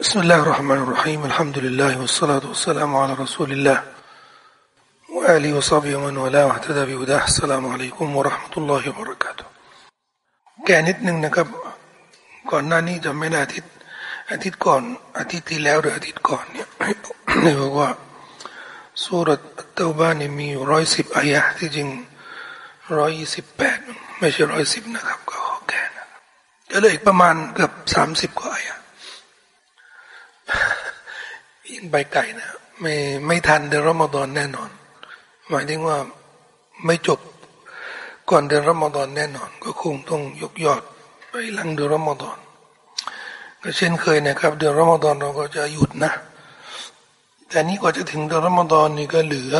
بسم الله الرحمن الرحيم الحمد لله والصلاة والسلام على رسول الله وآله وصحبه ومن والاه واهتدى بهداه السلام عليكم ورحمة الله وبركاته แกนิดนึงนะครับก่อนหน้านี้จะไม่ได้อาทิตย์อาทิตย์ก่อนอาทิตย์ที่แล้วหรืออาทิตย์ก่อนเนี่ยเนี่ยบอกว่าสุรตเตาบ้านนี่มีร้อยสิบอายะที่จริงร้อยสิบแปดไม่ใช่ร้อยสิบนะครับก็ขอแก้นะก็เลยประมาณเกือบสามสิบกว่าอายะ ยังไปไกลนะไม่ไม่ทันเดือนรอมฎอนแน่นอน หมายถึงว่าไม่จบก่อนเดือนรอมฎอนแน่นอน ก็คงต้องยกยอดไปหลังเดือนรอมฎอนก็เช่นเคยนะครับ เดือนรอมฎอนเราก็จะหยุดนะ แต่นี้กว่าจะถึงเดือนรอมฎอนนี่ก็เหลือ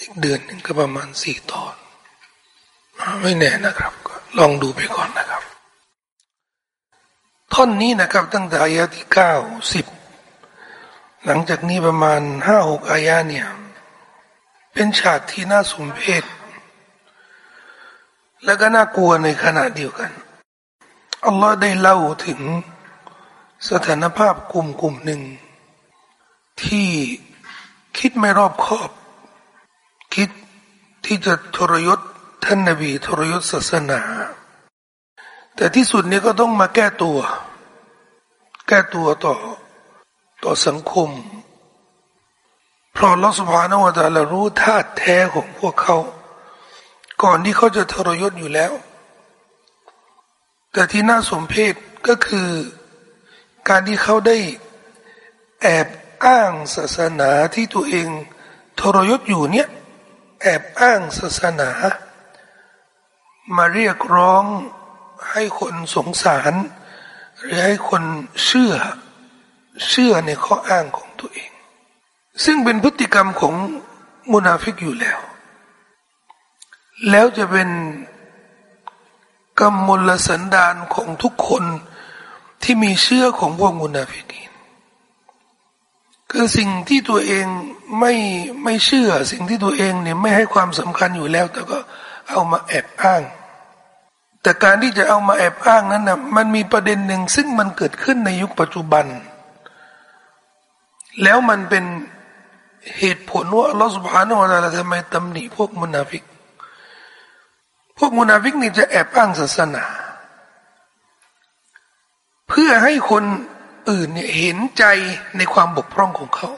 อีกเดือนหนึ่งก็ประมาณสี่ตอน ไม่แน่นะครับ ก็ลองดูไปก่อนนะครับ ท่อนนี้นะครับ ตั้งแต่อายะที่เก้าสิบ หลังจากนี้ประมาณห้าหกอายะเนี่ย เป็นฉากที่น่าสมเพชและก็น่ากลัวในขณะเดียวกัน อัลลอฮ์ได้เล่าถึงสถานภาพกลุ่มกลุ่มหนึ่ง ที่คิดไม่รอบคอบ คิดที่จะทรยศท่านนบีทรยศศาสนา แต่ที่สุดนี้ก็ต้องมาแก้ตัว แก้ตัวต่อ ต่อสังคม เพราะลอสุภานวตาลรู้ธาตุแท้ของพวกเขา ก่อนที่เขาจะทรยศอยู่แล้ว แต่ที่น่าสมเพชก็คือ การที่เขาได้แอบอ้างศาสนาที่ตัวเองทรยศอยู่เนี่ยแอบอ้างศาสนา มาเรียกร้องให้คนสงสาร หรือให้คนเชื่อ เชื่อในข้ออ้างของตัวเอง ซึ่งเป็นพฤติกรรมของมุนาฟิกอยู่แล้ว แล้วจะเป็นกรรมมลสันดานของทุกคนที่มีเชื่อของพวกมุนาฟิกีนคือสิ่งที่ตัวเองไม่ไม่เชื่อ สิ่งที่ตัวเองเนี่ยไม่ให้ความสำคัญอยู่แล้ว แต่ก็เอามาแอบอ้าง แต่การที่จะเอามาแอบอ้างนั้นนะมันมีประเด็นหนึ่งซึ่งมันเกิดขึ้นในยุคปัจจุบัน แล้วมันเป็นเหตุผลว่าอัลลอฮฺ سبحانه وتعالى ทำไมตำหนิพวกมุนาฟิก พวกมุนาฟิกนี่จะแอบอ้างศาสนา เพื่อให้คนอื่นเนี่ยเห็นใจในความบกพร่องของเขา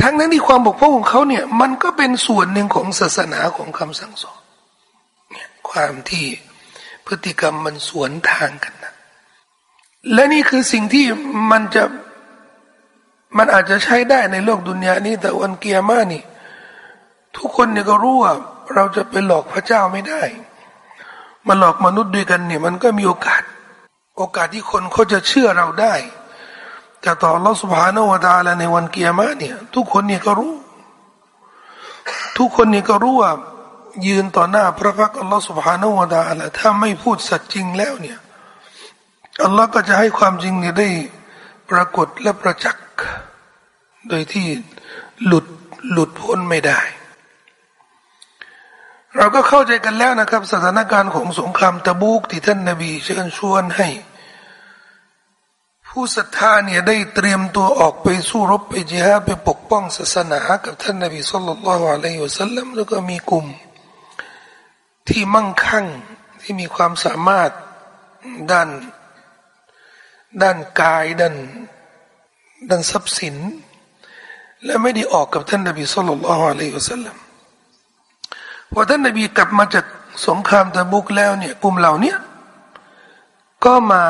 ทั้งนั้นที่ความบกพร่องของเขาเนี่ยมันก็เป็นส่วนหนึ่งของศาสนาของคำสั่งสอนเนี่ยความที่พฤติกรรมมันสวนทางกันนะและนี่คือสิ่งที่มันจะ มันอาจจะใช้ได้ในโลกดุนยานี้แต่วันเกียร์มานี่ ทุกคนเนี่ยก็รู้ว่าเราจะไปหลอกพระเจ้าไม่ได้ มาหลอกมนุษย์ด้วยกันเนี่ยมันก็มีโอกาส โอกาสที่คนเขาจะเชื่อเราได้ แต่ต่อร l สุภาโนวตาลในวันเกียร์มาเนี่ย ทุกคนเนี่ยก็รู้ ทุกคนเนี่ยก็รู้ว่ายืนต่อหน้าพระพักอัลลอฮฺสุบฮานาอูตาละถ้าไม่พูดสัจจริงแล้วเนี่ยอัลลอฮ์ก็จะให้ความจริงเนี่ยได้ปรากฏและประจักษ์ โดยที่หลุดหลุดพ้นไม่ได้ เราก็เข้าใจกันแล้วนะครับ สถานการณ์ของสงครามตะบูกที่ท่านนาบีเชิญชวนให้ ผู้ศรัทธาเนี่ยได้เตรียมตัวออกไปสู้รบไปจิฮาไปปกป้องศาสนา กับท่านนาบีสุลต่านละฮ์อะลัยฮิวสัลลัมแล้วก็มีกลุ่ม ที่มั่งคั่งที่มีความสามารถด้านด้านกายด้าน ด้านทรัพย์สิน และไม่ได้ออกกับท่านนบีสุลต่านละฮ์อะลัยฮิวสัลลัมพอท่านนบีกลับมาจากสงครามตะบุกแล้วเนี่ยกลุ่มเหล่านี้ก็มา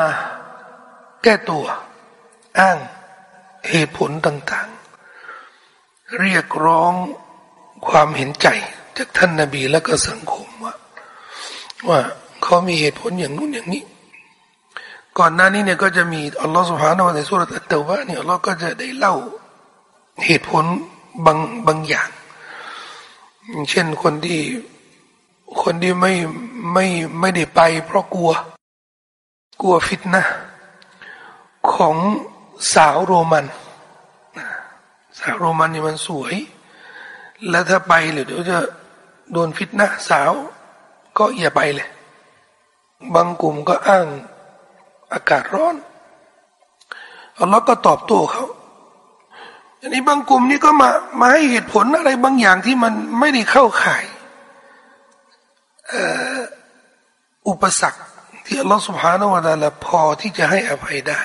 แก้ตัว อ้างเหตุผลต่างๆ เรียกร้องความเห็นใจจากท่านนบีและก็สังคมว่า ว่าเขามีเหตุผลอย่างนู้นอย่างนี้ ก่อนหน้านี้เนี่ยก็จะมีอัลลอฮฺสุบฮานาในสุรตัตเตวะเนี่ยอัลลอฮ์ก็จะได้เล่าเหตุผลบางบางอย่าง เช่นคนที่คนที่ไม่ไม่ไม่ได้ไป เพราะกลัว กลัวฟิตนะของสาวโรมันสาวโรมันนี่มันสวย แล้วถ้าไปหรือเดี๋ยวจะโดนฟิตนะสาว ก็อย่าไปเลย บางกลุ่มก็อ้าง อากาศร้อนอัลลอฮ์ก็ตอบโต้เขาอันนี้บางกลุ่มนี่ก็มามาให้เหตุผลอะไรบางอย่างที่มันไม่ได้เข้าข่ายอุปสรรคที่อัลลอฮ์สุบฮานาวะตาละพอที่จะให้อภัยได้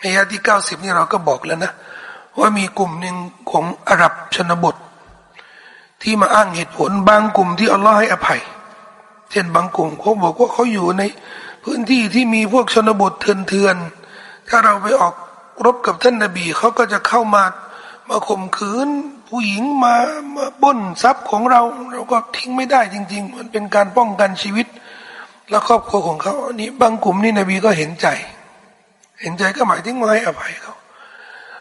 ในยาที่เก้าสิบนี่เราก็บอกแล้วนะ ว่ามีกลุ่มหนึ่งของอาหรับชนบท ที่มาอ้างเหตุผลบางกลุ่มที่อัลลอฮ์ให้อภัย เช่นบางกลุ่มเขาบอกว่าเขาอยู่ใน พื้นที่ที่มีพวกชนบทเถื่อนๆถ้าเราไปออกรบกับท่านนบีเขาก็จะเข้ามามาข่มขืน ผู้หญิงมามาบ้นทรัพย์ของเรา เราก็ทิ้งไม่ได้จริง ๆ มันเป็นการป้องกันชีวิต และครอบครัวของเขาอันนี้บางกลุ่มนี่นบีก็เห็นใจ เห็นใจก็หมายถึงว่าให้อภัยเขา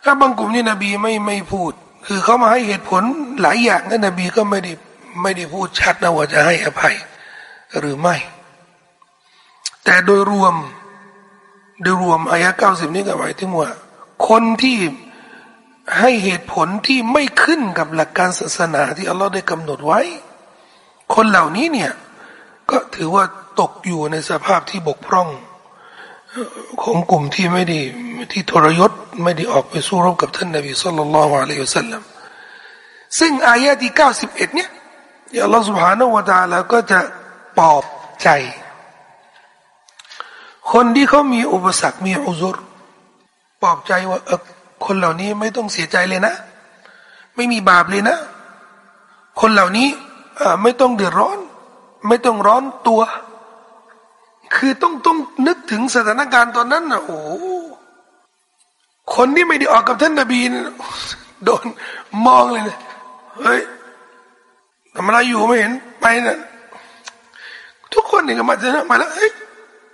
ถ้าบางกลุ่มนี่นบีไม่ไม่พูด คือเขามาให้เหตุผลหลายอย่างนั่นนบีก็ไม่ได้ไม่ได้พูดชัดนะว่าจะให้อภัยหรือไม่ แต่โดยรวม โดยรวมอายะเก้าสิบนี้ก็หมายถึงว่า คนที่ให้เหตุผลที่ไม่ขึ้นกับหลักการศาสนาที่อัลลอฮ์ได้กำหนดไว้ คนเหล่านี้เนี่ย ก็ถือว่าตกอยู่ในสภาพที่บกพร่อง ของกลุ่มที่ไม่ดีที่ทรยศไม่ได้ออกไปสู้รบกับท่านนบีสุลต่านละอะลัยฮุสัลลัมซึ่งอายะที่ 91เอ็ดเนี่ยอัลลอฮ์สุบฮานะวะตาแล้วก็จะปลอบใจ คนที่เขามีอุปสรรคมีอุซุรปลอบใจว่าเออคนเหล่านี้ไม่ต้องเสียใจเลยนะ ไม่มีบาปเลยนะ คนเหล่านี้ไม่ต้องเดือดร้อน ไม่ต้องร้อนตัว คือต้องต้องนึกถึงสถานการณ์ตอนนั้นนะโอ้คนที่ไม่ได้ออกกับท่านนบีโดนมองเลยนะเฮ้ยทำอะไรอยู่ไม่เห็นไปนะทุกคนนี่ก็มาเจอมาแล้วเฮ้ย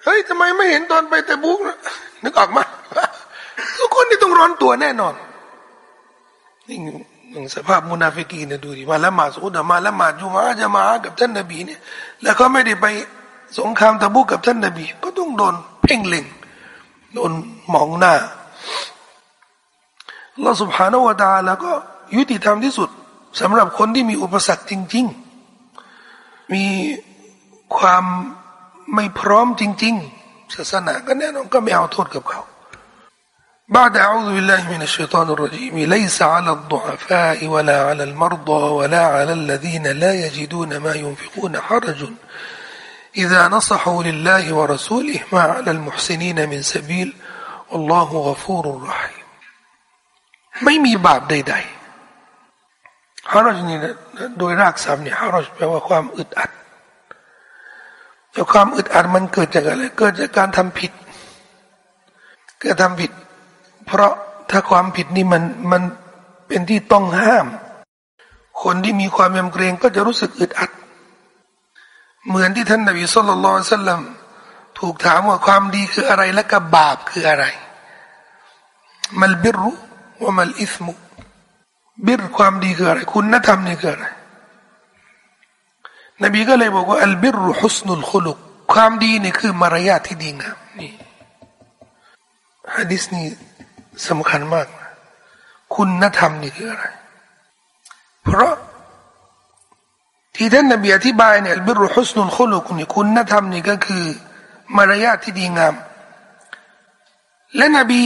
เฮ้ยทำไมไม่เห็นตอนไปแต่บุกนะนึกออกมาทุกคนนี่ต้องร้อนตัวแน่นอนนี่หนึ่งสภาพมุนาฟิกีเนี่ยดูดิมาละหมาดสุดมาละหมาดอยู่มาจะมากับท่านนบีเนี่ย แล้วก็ไม่ได้ไปสงครามตะบุกกับท่านนบี ก็ต้องโดนเพ่งเล็งโดนมองหน้าเราสุภานวดาแล้วก็ยุติธรรมที่สุดสำหรับคนที่มีอุปสรรคจริง ๆ มีความ ไม่พร้อมจริง ๆ ศาสนาก็แน่นอนก็ไม่เอาโทษกับเขา بعد أعوذ بالله من الشيطان الرجيم ليس على الضعفاء ولا على المرضى ولا على الذين لا يجدون ما ينفقون حرج إذا نصحوا لله ورسوله ما على المحسنين من سبيل والله غفور رحيم ไม่มีบาปใดๆฮารจนี่โดยรากศัพท์เนี่ยฮารจแปลว่าความอึดอัด แต่ความอึดอัดมันเกิดจากอะไร เกิดจากการทำผิดเกิดทำผิด เพราะถ้าความผิดนี่มันมันเป็นที่ต้องห้าม คนที่มีความยำเกรงก็จะรู้สึกอึดอัด เหมือนที่ท่านนบีสุลต่านสัลลัมถูกถามว่าความดีคืออะไรและกับบาปคืออะไร มัลบิรุว่ามัลอิสมุบิรความดีคืออะไร คุณธรรมนี่คืออะไร นบีก็เลยบอกว่าอัลบิรุฮุสนุลคุลุกความดีนี่คือมารยาทที่ดีงามนี่ฮะดิษนี้สำคัญมาก คุณธรรมนี่คืออะไร เพราะที่ท่านนบีอธิบายเนี่ยอัลบิรุฮุสนุลคุลุกนี่คุณธรรมนี่ก็คือมารยาทที่ดีงาม และนบี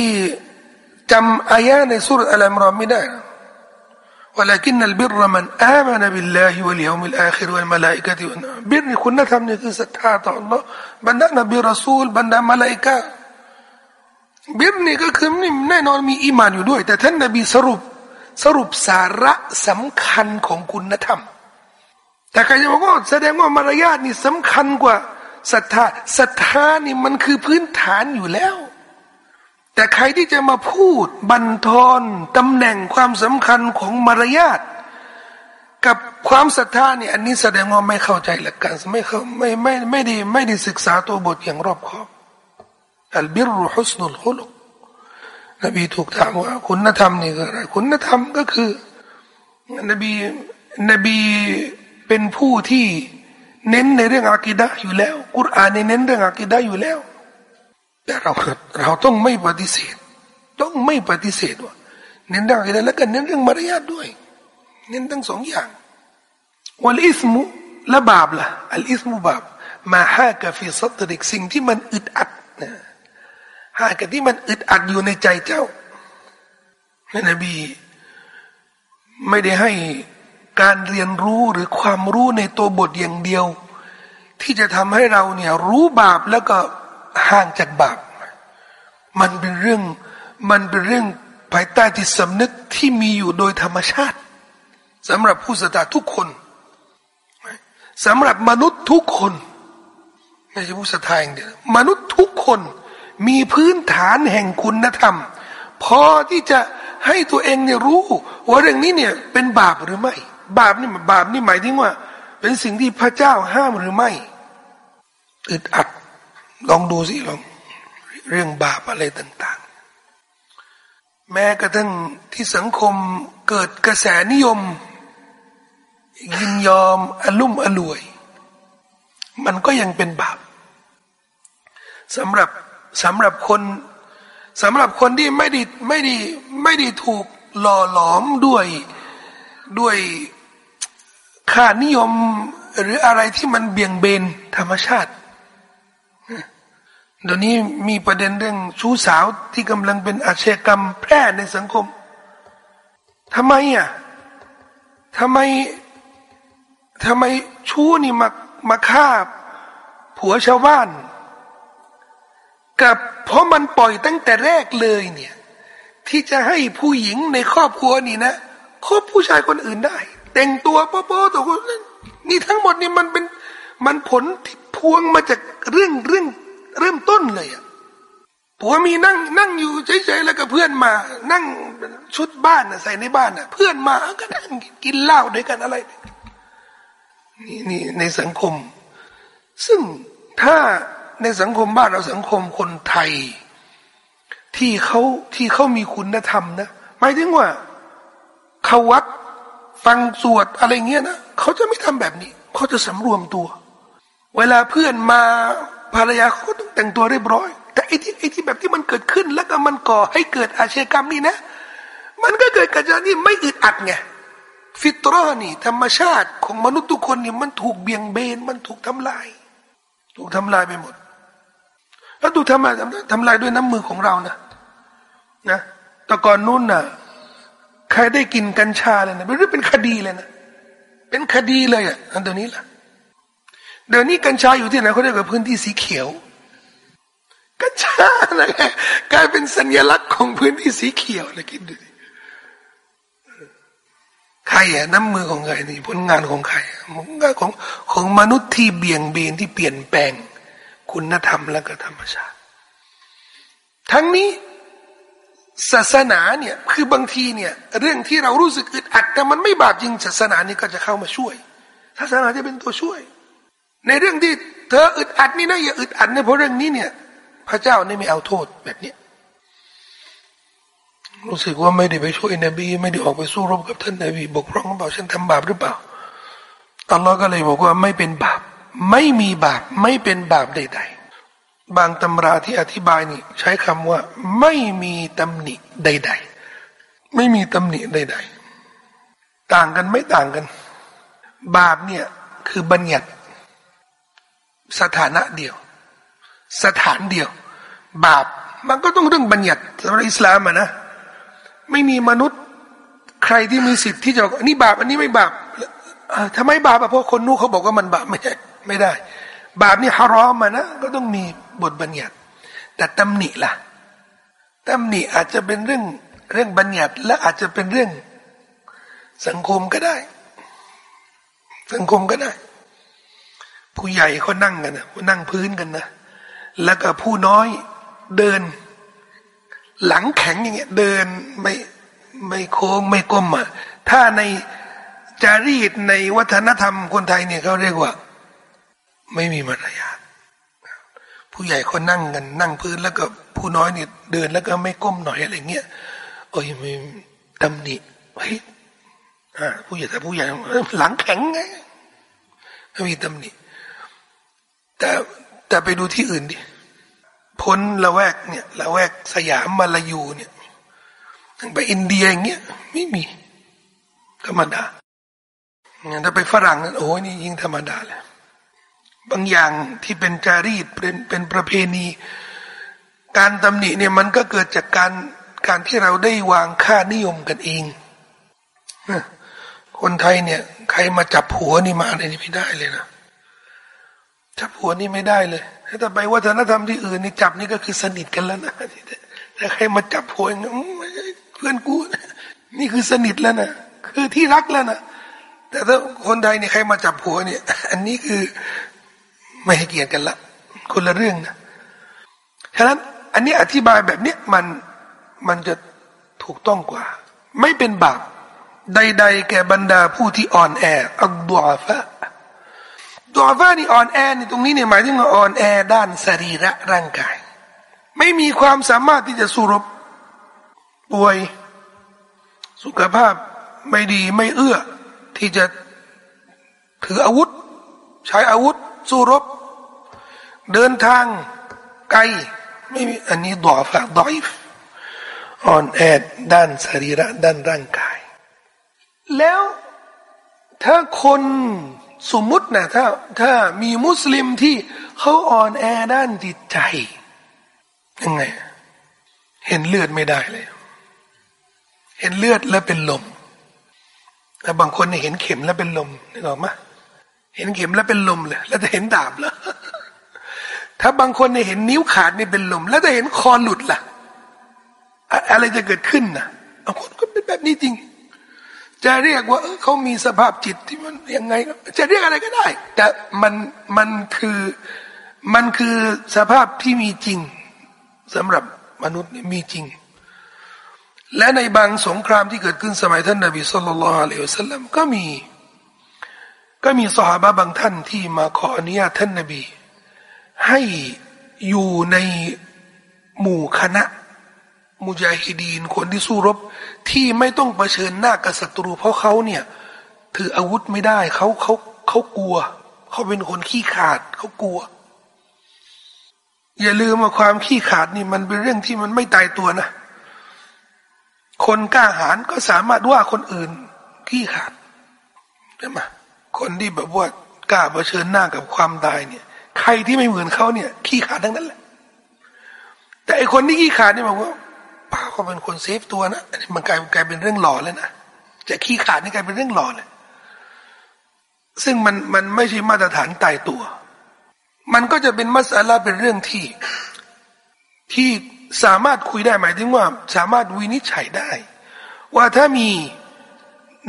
จำอายะในสุรอัลมรอมไม่ได้ ولكن البر من آمن بالله واليوم الآخر والملائكة بر คุณธรรมนี่คือศรัทธาต่อ Allah บรรดานบีรอซูลบรรดามาลาอิกะบิรนี่ก็คือนี่แน่นอนมีอีมานอยู่ด้วย แต่ท่านนบีสรุปสรุปสาระสำคัญของคุณธรรม แต่ใครจะบอกว่าแสดงว่ามารยาทนี่สำคัญกว่าศรัทธาศรัทธานี่มันคือพื้นฐานอยู่แล้ว แต่ใครที่จะมาพูดบันทอนตำแหน่งความสำคัญของมารยาทกับความศรัทธาเนี่ยอันนี้แสดงว่าไม่เข้าใจหลักการไม่เข้าไม่ไม่ไม่ได้ไม่ได้ศึกษาตัวบทอย่างรอบคอบอัลบิรุฮุสนุลคุลุกนบีถูกถามว่าคุณธรรมนี่คืออะไรคุณธรรมก็คือนบีนบีเป็นผู้ที่เน้นในเรื่องอากิดะอยู่แล้วกุรอานเน้นเรื่องอากิดะอยู่แล้ว แต่เราเราต้องไม่ปฏิเสธ ต้องไม่ปฏิเสธว่าเน้นเรื่องอากิดะแล้วก็เน้นเรื่องมารยาทด้วย เน้นทั้งสองอย่างวัลอิสมุและบาปล่ะอัลอิสมุบาปมาฮากะฟีซัตริกสิ่งที่มันอึดอัดนะหากที่มันอึดอัดอยู่ในใจเจ้าท่านนบีไม่ได้ให้การเรียนรู้หรือความรู้ในตัวบทอย่างเดียว ที่จะทำให้เราเนี่ยรู้บาปแล้วก็ ห่างจากบาป มันเป็นเรื่องมันเป็นเรื่องภายใต้ที่สำนึกที่มีอยู่โดยธรรมชาติสำหรับผู้ศรัทธาทุกคนสำหรับมนุษย์ทุกคนไม่ใช่ผู้ศรัทธาอย่างเดียวมนุษย์ทุกคนมีพื้นฐานแห่งคุณธรรม พอที่จะให้ตัวเองเนี่ยรู้ ว่าเรื่องนี้เนี่ยเป็นบาปหรือไม่ บาปนี่บาปนี่หมายถึงว่า เป็นสิ่งที่พระเจ้าห้ามหรือไม่อึดอัด ลองดูสิลองเรื่องบาปอะไรต่างๆ แม้กระทั่งที่สังคมเกิดกระแสนิยม ยินยอมอลุ่มอล่วย มันก็ยังเป็นบาปสำหรับสำหรับคนสำหรับคนที่ไม่ได้ไม่ได้ไม่ได้ถูกหล่อหลอมด้วยด้วยค่านิยมหรืออะไรที่มันเบี่ยงเบนธรรมชาติ เดี๋ยวนี้มีประเด็นเรื่องชู้สาวที่กำลังเป็นอาชญากรรมแพร่ในสังคมทำไมอะทำไมทำไมชู้นี่มามาฆ่าผัวชาวบ้าน กับเพราะมันปล่อยตั้งแต่แรกเลยเนี่ย ที่จะให้ผู้หญิงในครอบครัวนี่นะคบผู้ชายคนอื่นได้ แต่งตัวโป๊ะๆตัวคนนั้นนี่ทั้งหมดนี่มันเป็นมันผลที่พวงมาจากเรื่องเรื่อง เริ่มต้นเลยอะผัวมีนั่งนั่งอยู่เฉยๆแล้วก็เพื่อนมา นั่งชุดบ้านนะใส่ในบ้านนะเพื่อนมาก็นั่งกินเหล้าด้วยกันอะไรนี่นี่ในสังคม ซึ่งถ้าในสังคมบ้านเราสังคมคนไทย ที่เขาที่เขามีคุณธรรมนะหมายถึงว่าเขาวัดฟังสวดอะไรเงี้ยนะเขาจะไม่ทำแบบนี้ เขาจะสำรวมตัว เวลาเพื่อนมา ภรรยาเขาก็ต้องแต่งตัวเรียบร้อย แต่ไอ้ที่ไอ้ที่แบบที่มันเกิดขึ้น แล้วก็มันก่อให้เกิดอาชญากรรมนี่นะ มันก็เกิดกับการที่ไม่อึดอัดไงฟิตรอนี่ ธรรมชาติของมนุษย์ทุกคนนี่มันถูกเบี่ยงเบนมันถูกทำลาย ถูกทำลายไปหมด แล้วดูกทำลายทำลายด้วยน้ำมือของเรานะนะแต่ก่อนนู้นน่ะใครได้กินกัญชาเลยนะเป็นเรื่องเป็นคดีเลยนะเป็นคดีเลยอะอันเดี๋ยวนี้ล่ะ เดี๋ยวนี้กัญชาอยู่ที่ไหนเขาเรียกว่าพื้นที่สีเขียว กัญชานะกลายเป็นสัญลักษณ์ของพื้นที่สีเขียวเลยคิดดูดิใครอะน้ำมือของใครนี่ผลงานของใครของของมนุษย์ที่เบี่ยงเบนที่เปลี่ยนแปลง คุณธรรมและก็ธรรมชาติ ทั้งนี้ศาสนาเนี่ยคือบางทีเนี่ย เรื่องที่เรารู้สึกอึดอัดแต่มันไม่บาปจริงศาสนานี่ก็จะเข้ามาช่วยศาสนาจะเป็นตัวช่วย ในเรื่องที่เธออึดอัดนี่นะอย่าอึดอัดในเพราะเรื่องนี้เนี่ย พระเจ้านี่ไม่เอาโทษแบบนี้รู้สึกว่าไม่ได้ไปช่วยนบี ไม่ได้ออกไปสู้รบกับท่านนบีบกพร่องหรือเปล่าฉันทำบาปหรือเปล่าอัลลอฮ์ก็เลยบอกว่าไม่เป็นบาป ไม่มีบาปไม่เป็นบาปใด ๆ บางตำราที่อธิบายนี่ ใช้คำว่า ไม่มีตำหนิใด ๆ ไม่มีตำหนิใด ๆ ต่างกันไม่ต่างกัน บาปเนี่ยคือบัญญัติ สถานะเดียว สถานเดียว บาปมันก็ต้องเรื่องบัญญัติสำหรับอิสลามอะนะไม่มีมนุษย์ใครที่มีสิทธิ์ที่จะอันนี้บาปอันนี้ไม่บาปทำไมบาปเพราะคนนู้เขาบอกว่ามันบาปไม่ใช่ไม่ได้ บาปนี่ฮารอมมานะก็ต้องมีบทบัญญัติ แต่ตำหนิล่ะตำหนิอาจจะเป็นเรื่องเรื่องบัญญัติ และอาจจะเป็นเรื่องสังคมก็ได้ สังคมก็ได้ ผู้ใหญ่เขานั่งกันนะนั่งพื้นกันนะแล้วก็ผู้น้อยเดิน หลังแข็งอย่างเงี้ย เดินไม่ไม่โค้งไม่ก้มอะถ้าในจารีตในวัฒนธรรมคนไทยเนี่ยเขาเรียกว่า ไม่มีมารยาทผู้ใหญ่คนนั่งกันนั่งพื้นแล้วก็ผู้น้อยเนี่ยเดินแล้วก็ไม่ก้มหน่อยอะไรเงี้ยโอ้ยไม่ตำหนิเฮ้ยผู้ใหญ่แต่ผู้ใหญ่หลังแข็งไงไม่มีตำหนิ แต่แต่ไปดูที่อื่นดิพ้นละแวกเนี่ยละแวกสยามมาลายูเนี่ยไปอินเดียอย่างเงี้ยไม่มี ธรรมดาถ้าไปฝรั่งนั้นโอ้ยนี่ยิ่งธรรมดาเลยบางอย่างที่เป็นจารีตเป็นเป็นประเพณี การตำหนิเนี่ยมันก็เกิดจากการการที่เราได้วางค่านิยมกันเองคนไทยเนี่ย ใครมาจับหัวนี่มาอะไรนี่ไม่ได้เลยนะ จับหัวนี่ไม่ได้เลย ถ้าไปวัฒนธรรมที่อื่นนี่จับนี่ก็คือสนิทกันแล้วนะแต่ใครมาจับหัวเพื่อนกูนี่คือสนิทแล้วนะคือที่รักแล้วนะแต่ถ้าคนไทยนี่ใครมาจับหัวเนี่ย อันนี้คือไม่ให้เกียรติกันละ คนละเรื่องนะฉะนั้นอันนี้อธิบายแบบเนี้ยมันมันจะถูกต้องกว่า ไม่เป็นบาปใด ๆ แก่บรรดาผู้ที่อ่อนแออักดวฟะ ดวฟะนี่อ่อนแอนี่ตรงนี้เนี่ยหมายถึงว่าอ่อนแอด้านสรีระร่างกาย ไม่มีความสามารถที่จะสู้รบป่วย สุขภาพไม่ดีไม่เอื้อ ที่จะถืออาวุธ ใช้อาวุธ สู้รบ เดินทางไกลไม่มีอันนี้ดอฟะดอยฟอ่อนแอด้านสรีระด้านร่างกาย แล้วถ้าคน สมมุตินะถ้าถ้ามีมุสลิมที่เขาอ่อนแอด้านจิตใจยังไง เห็นเลือดไม่ได้เลย เห็นเลือดแล้วเป็นลมแล้วบางคนเนี่ยเห็นเข็มแล้วเป็นลมนึกออกไหมเห็นเข็มแล้วเป็นลมเลย แล้วจะเห็นดาบแล้วถ้าบางคนเนี่ยเห็นนิ้วขาดนี่เป็นลม แล้วจะเห็นคอหลุดล่ะ อะไรจะเกิดขึ้นนะบางคนก็เป็นแบบนี้จริง จะเรียกว่าเขามีสภาพจิตที่มันยังไง จะเรียกอะไรก็ได้ แต่มันมันคือมันคือสภาพที่มีจริงสำหรับมนุษย์มีจริง และในบางสงครามที่เกิดขึ้นสมัยท่านนบีสุลต่านละอัลลอฮฺสัลลัมก็มี ก็มีสหายบางท่านที่มาขออนุญาตท่านนบี ให้อยู่ในหมู่คณะ มุจาฮิดีนคนที่สู้รบที่ไม่ต้องเผชิญหน้ากับศัตรู เพราะเขาเนี่ย ถืออาวุธไม่ได้เขาเขาเขากลัว เขาเป็นคนขี้ขาดเขากลัว อย่าลืมว่าความขี้ขาดนี่มันเป็นเรื่องที่มันไม่ตายตัวนะคนกล้าหาญก็สามารถว่าคนอื่นขี้ขาดใช่ไหมคนที่แบบว่ากล้าเผชิญหน้ากับความตายเนี่ย ใครที่ไม่เหมือนเขาเนี่ย ขี้ขาดทั้งนั้นแหละ แต่ไอคนที่ขี้ขาดเนี่ยบอกว่า ป้าเขาเป็นคนเซฟตัวนะอันนี้มันกลายกลายเป็นเรื่องหล่อแล้วนะจะขี้ขาดนี่กลายเป็นเรื่องหล่อเลยซึ่งมันมันไม่ใช่มาตรฐานตายตัว มันก็จะเป็นมัสลาเป็นเรื่องที่ที่สามารถคุยได้หมายถึงว่า สามารถวินิจฉัยได้ ว่าถ้ามี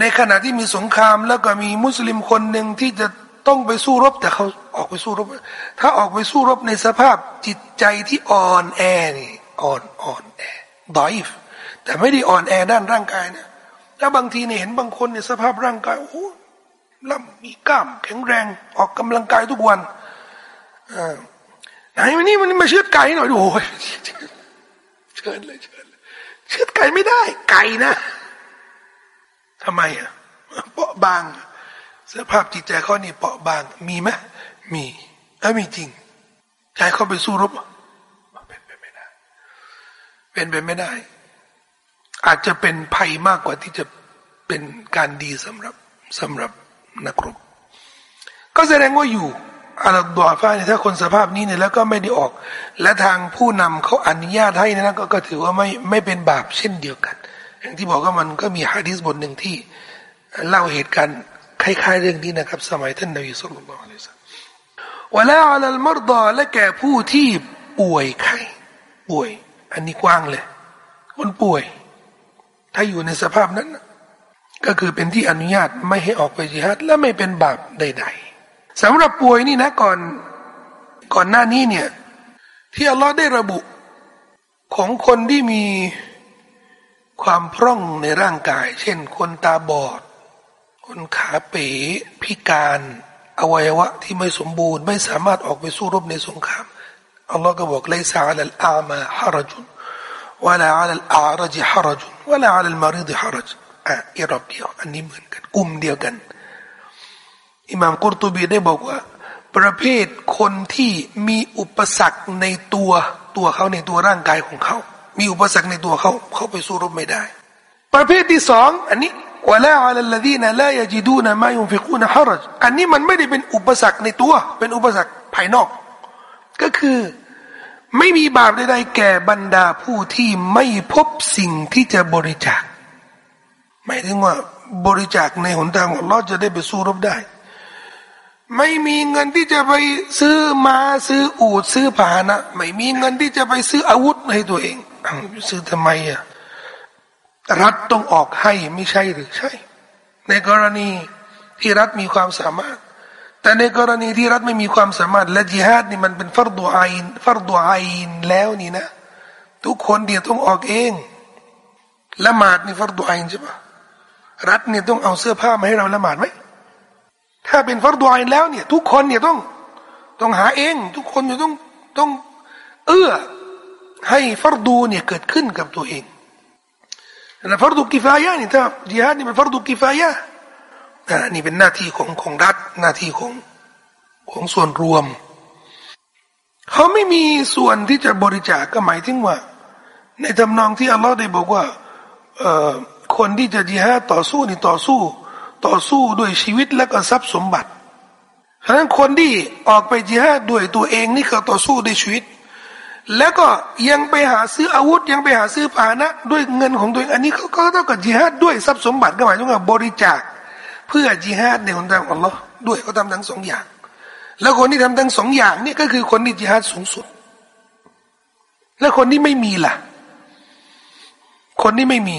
ในขณะที่มีสงคราม แล้วก็มีมุสลิมคนหนึ่งที่จะต้องไปสู้รบ แต่เขาออกไปสู้รบ ถ้าออกไปสู้รบในสภาพจิตใจที่อ่อนแอนี่อ่อนอ่อนแอ ดอยฟแต่ไม่ได้อ่อนแอด้านร่างกายนะถ้าบางทีเนี่ยเห็นบางคนเนี่ยสภาพร่างกายโอ้ล่ำมีกล้ามแข็งแรงออกกำลังกายทุกวันอ่าไหนวันนี้มันมาเชือดไก่หน่อยดูโอ้ยเชิญเลยเชิญเลยเชือดไก่ไม่ได้ ไก่นะทำไมอะเปาะบางสภาพจิตใจเขานี่เปราะบางมีไหมมีถ้ามีจริงใจเขาไปสู้รบเป็นไปไม่ได้ เป็นไปไม่ได้ อาจจะเป็นภัยมากกว่าที่จะเป็นการดีสำหรับสำหรับนักรบก็แสดงว่าอยู่อาลดอฟ้าเนี่ยถ้าคนสภาพนี้เนี่ยแล้วก็ไม่ได้ออก และทางผู้นำเขาอนุญาตให้นะก็ก็ถือว่าไม่ไม่เป็นบาปเช่นเดียวกัน อย่างที่บอกว่ามันก็มีฮะดิษบทหนึ่งที่ เล่าเหตุการณ์คล้ายๆเรื่องนี้นะครับ สมัยท่านนบีสุลต่านละสัลวะลาอัลมรดาและแก่ผู้ที่ป่วยไข้ป่วย อันนี้กว้างเลย คนป่วย ถ้าอยู่ในสภาพนั้น ก็คือเป็นที่อนุญาตไม่ให้ออกไปจิฮัดและไม่เป็นบาปใด ๆสำหรับป่วยนี่นะก่อนก่อนหน้านี้เนี่ย ที่อัลลอฮ์ได้ระบุของคนที่มีความพร่องในร่างกาย เช่น คนตาบอด คนขาเป๋พิการ อวัยวะที่ไม่สมบูรณ์ ไม่สามารถออกไปสู้รบในสงคราม อัลลอฮ์ก็บอกเลยซาลัลอามาฮารจุนวะลาอัลอารจิฮารจุนวะลาอัลมาริดฮารจอะอีรอบเดียวอันนี้เหมือนกันกลุ่มเดียวกันอิหม่ามกุรตุบีได้บอกว่า ประเภทคนที่มีอุปสรรคในตัวตัวเขาในตัวร่างกายของเขา มีอุปสรรคในตัวเขาเขาไปสู้รบไม่ได้ ประเภทที่สองอันนี้วะลาอัลลดีนลายจิดูนมายุฟิกูนฮารจอันนี้มันไม่ได้เป็นอุปสรรคในตัว เป็นอุปสรรคภายนอก ก็คือ ไม่มีบาปใดๆแก่บรรดาผู้ที่ไม่พบสิ่งที่จะบริจาคหมายถึงว่าบริจาคในหนทางของเราจะได้ไปสู้รบได้ ไม่มีเงินที่จะไปซื้อมาซื้ออูดซื้อผานะไม่มีเงินที่จะไปซื้ออาวุธให้ตัวเองซื้อทำไมอะรัฐต้องออกให้ไม่ใช่หรือใช่ ในกรณีที่รัฐมีความสามารถ แต่ในกรณีที่รัฐไม่มีความสามารถและจิฮาดนี่มันเป็นฟัรดูไอนฟัรดูไอนแล้วนี่นะ ทุกคนเดียวต้องออกเองละหมาดนี่ฟัรดูไอนใช่ปะรัฐเนี่ยต้องเอาเสื้อผ้ามาให้เราละหมาดไหมถ้าเป็นฟัรดูไอนแล้วเนี่ย ทุกคนเนี่ยต้องต้องหาเอง ทุกคนจะต้องต้อง เอื้อให้ฟัรดูเนี่ยเกิดขึ้นกับตัวเองนะฟัรดูกิฟายะนี่ถ้าจิฮาดนี่เป็นฟัรดูกิฟายะ นี่เป็นหน้าที่ของของรัฐหน้าที่ของของส่วนรวม เขาไม่มีส่วนที่จะบริจาคกก็หมายถึงว่า ในทำนองที่อัลลอฮ์ได้บอกว่าคนที่จะจิฮาดต่อสู้นี่ต่อสู้ ต่อสู้ด้วยชีวิตและก็ทรัพย์สมบัติฉะนั้นคนที่ออกไปจิฮาดด้วยตัวเองนี่เขาต่อสู้ด้วยชีวิต แล้วก็ยังไปหาซื้ออาวุธ ยังไปหาซื้อผานะ ด้วยเงินของตัวเองอันนี้เขาก็เท่ากับจิฮาดด้วยทรัพย์สมบัติก็หมายถึงว่าบริจาค เพื่อจิฮาดในหนทางอัลลอฮ์ด้วยเขาทำทั้งสองอย่าง แล้วคนที่ทำทั้งสองอย่างนี่ก็คือคนที่จิฮาดสูงสุด แล้วคนที่ไม่มีล่ะ คนที่ไม่มี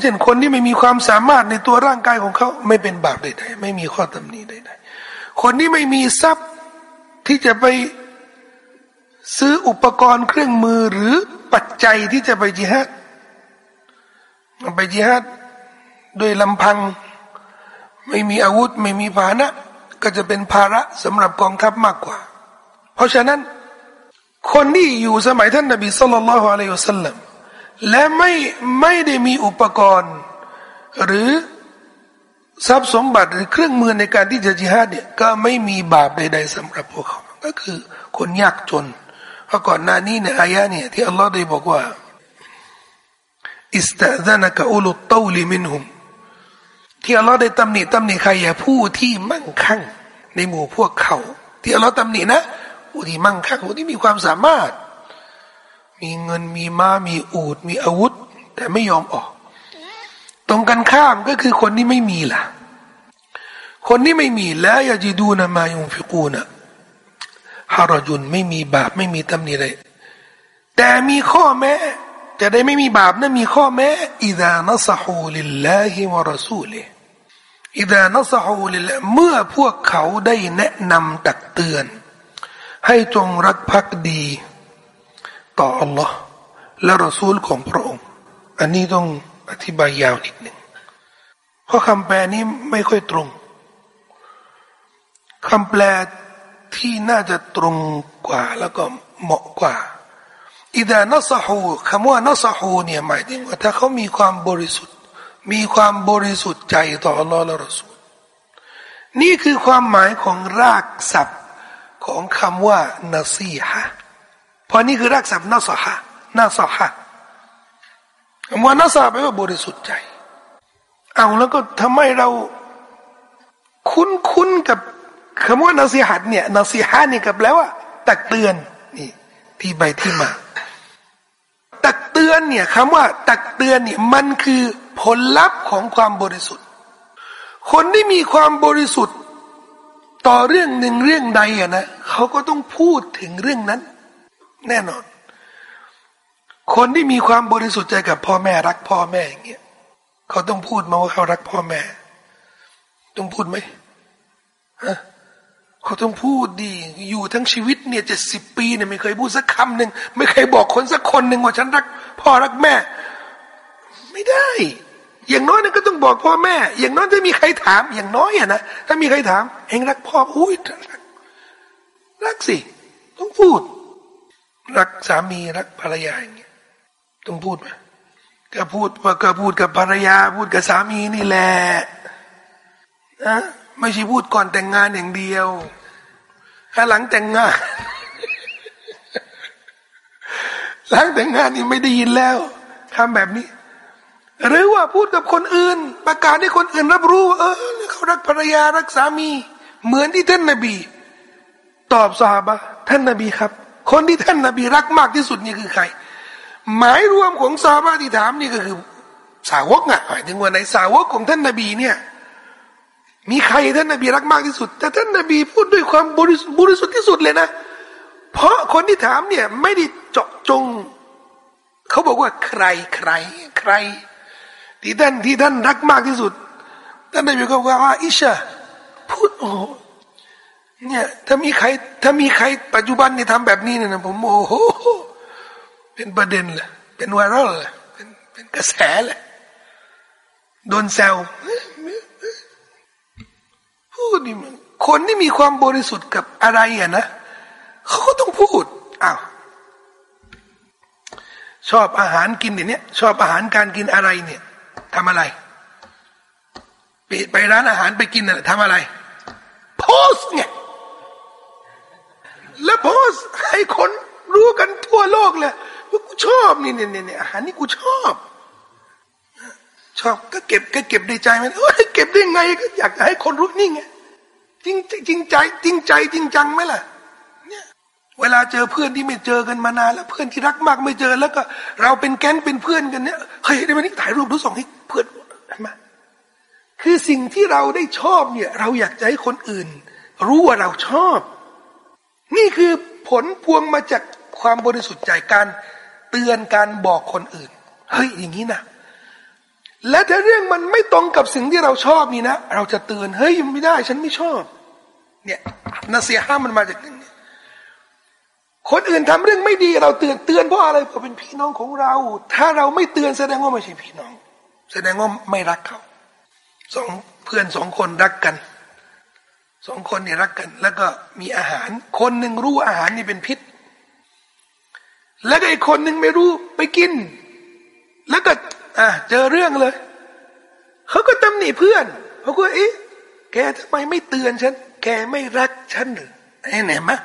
เช่นคนที่ไม่มีความสามารถในตัวร่างกายของเขาไม่เป็นบาปใดๆไม่มีข้อตำหนิใดๆคนที่ไม่มีทรัพย์ที่จะไปซื้ออุปกรณ์เครื่องมือหรือปัจจัยที่จะไปจิฮัดไปจิฮัดด้วยลำพัง ไม่มีอาวุธไม่มีภานะก็จะเป็นภาระสำหรับกองทัพมากกว่า เพราะฉะนั้น คนที่อยู่สมัยท่านนบีสุลต่านละฮ์อะลัยฮุสลัมและไม่ไม่ได้มีอุปกรณ์ หรือทรัพย์สมบัติหรือเครื่องมือในการที่จะจิฮาดเนี่ยก็ไม่มีบาปใด ๆสำหรับพวกเขา ก็คือคนยากจน เพราะก่อนหน้านี้ในอายะเนี่ยที่อัลลอฮ์ได้บอกว่าاستأذنك أولو الطول منهم ที่อัลลอฮ์ได้ตำหนิตำหนิใครอย่าผู้ที่มั่งคั่ง ในหมู่พวกเขา ที่อัลลอฮ์ตำหนินะผู้ที่มั่งคั่งผู้ที่มีความสามารถ มีเงินมีม้ามีอูฐมีอาวุธ แต่ไม่ยอมออก ตรงกันข้ามก็คือคนที่ไม่มีล่ะ คนที่ไม่มีแล้วอย่าจีดูนะมายุงฟิกูนะฮารจุนไม่มีบาปไม่มีตำหนิเลยแต่มีข้อแม้จะได้ไม่มีบาปนะมีข้อแม้อิดานสหูลิลลาฮิวะรสูลิ อิดานสหูลิลเมื่อพวกเขาได้แนะนำตักเตือน ให้จงรักภักดี ต่ออัลลอฮ์และรอซูลของพระองค์ อันนี้ต้องอธิบายยาวนิดหนึ่งเพราะคำแปลนี้ไม่ค่อยตรงคำแปลที่น่าจะตรงกว่าแล้วก็เหมาะกว่าอิดานสหูคำว่านสหูเนี่ยหมายถึงว่าถ้าเขามีความบริสุทธิ มีความบริสุทธิ์ใจต่ออัลลอฮ์และรอสูลนี่คือความหมายของรากศัพท์ของคำว่านาซีฮะเพราะนี่คือรากศัพท์นาสฮะนาสฮะคำว่านาซาแปลว่าบริสุทธิ์ใจ เอาแล้วก็ทำไมเราคุ้นคุ้นกับคำว่านาซีฮัดเนี่ยนาซีฮะนี่กับแล้วว่าตักเตือนนี่ที่ใบที่มา เตือนเนี่ยคำว่า ตักเตือนเนี่ยมันคือผลลัพธ์ของความบริสุทธิ์ คนที่มีความบริสุทธิ์ ต่อเรื่องหนึ่งเรื่องใดอะนะเขาก็ต้องพูดถึงเรื่องนั้น แน่นอน คนที่มีความบริสุทธิ์ใจกับพ่อแม่รักพ่อแม่อย่างเงี้ยเขาต้องพูดมาว่าเขารักพ่อแม่ ต้องพูดไหมฮะ เขาต้องพูดดี อยู่ทั้งชีวิตเนี่ยเจ็ดสิบปีเนี่ยไม่เคยพูดสักคำหนึ่งไม่เคยบอกคนสักคนหนึ่งว่าฉันรักพ่อรักแม่ ไม่ได้ อย่างน้อยนั่นก็ต้องบอกพ่อแม่ อย่างน้อยถ้ามีใครถาม อย่างน้อยอะนะถ้ามีใครถามเองรักพ่ออุ้ยรักรักสิต้องพูด รักสามีรักภรรยาอย่างเงี้ยต้องพูดไหมก็พูดว่าก็พูดกับภรรยา พูดกับสามีนี่แหละนะ ไม่ใช่พูดก่อนแต่งงานอย่างเดียวถ้าหลังแต่งงาน หลังแต่งงานนี่ไม่ได้ยินแล้วทำแบบนี้ หรือว่าพูดกับคนอื่น ประกาศให้คนอื่นรับรู้เออเขารักภรรยารักสามี เหมือนที่ท่านนบี ตอบสาบะท่านนบีครับ คนที่ท่านนบีรักมากที่สุดนี่คือใคร หมายรวมของซาบะที่ถามนี่ก็คือ สาวกอะหมายถึงว่าในสาวกของท่านนบีเนี่ย มีใครท่านนบีรักมากที่สุด แต่ท่านนบีพูดด้วยความบริสุทธิ์บริสุทธิ์ที่สุดเลยนะ เพราะคนที่ถามเนี่ยไม่ได้เจาะจง เขาบอกว่าใครใครใคร ที่ท่านที่ท่านรักมากที่สุดท่านนบีก็ว่าอิชาพูดโอ้เนี่ยถ้ามีใครถ้ามีใครปัจจุบันนี่ทำแบบนี้เนี่ยนะผมโอ้โหเป็นประเด็นเลยเป็นไวรัลเลยเป็นเป็นกระแสเลยโดนแซว พูดนี่มัน คนที่มีความบริสุทธิ์กับอะไรอะนะเขาก็ต้องพูดอ้าวชอบอาหารกินเนี้ยชอบอาหารการกินอะไรเนี่ยทำอะไรไปไปร้านอาหารไปกินน่ะทำอะไร โพสไงแล้วโพสให้คนรู้กันทั่วโลกเลยว่ากูชอบนี่เนี่ยเนี่ยอาหารนี่กูชอบ ชอบก็เก็บก็เก็บในใจมันเอ้ยเก็บได้ไงก็อยากจะให้คนรู้นี่ไง จริงจริงใจจริงใจจริงจังไหมล่ะเนี่ยเวลาเจอเพื่อนที่ไม่เจอกันมานานแล้วเพื่อนที่รักมากไม่เจอแล้วก็ เราเป็นแก๊งเป็นเพื่อนกันเนี่ยเฮ้ยได้ไหมนี่ถ่ายรูปดูส่งให้เพื่อนเห็นไหมคือสิ่งที่เราได้ชอบเนี่ย เราอยากจะให้คนอื่น รู้ว่าเราชอบ นี่คือผลพวงมาจากความบริสุทธิ์ใจการเตือนการบอกคนอื่นเฮ้ยอย่างนี้นะและถ้าเรื่องมันไม่ตรงกับสิ่งที่เราชอบนี่นะ เราจะเตือนเฮ้ยไม่ได้ ฉันไม่ชอบ เนี่ยนาเสียห้ามันมาจากนึงคนอื่นทำเรื่องไม่ดีเราเตือนเตือนเพราะอะไรเพราะเป็นพี่น้องของเรา ถ้าเราไม่เตือนแสดงว่าไม่ใช่พี่น้อง แสดงว่าไม่รักเขาสองเพื่อนสองคนรักกันสองคนเนี่ยรักกัน แล้วก็มีอาหาร คนหนึ่งรู้อาหารนี่เป็นพิษ แล้วก็อีกคนหนึ่งไม่รู้ไปกิน แล้วก็อะเจอเรื่องเลย เขาก็ตำหนิเพื่อนเขาก็เอ๊ะแกทำไมไม่เตือนฉัน แกไม่รักฉันหรือไอ้ไหมะ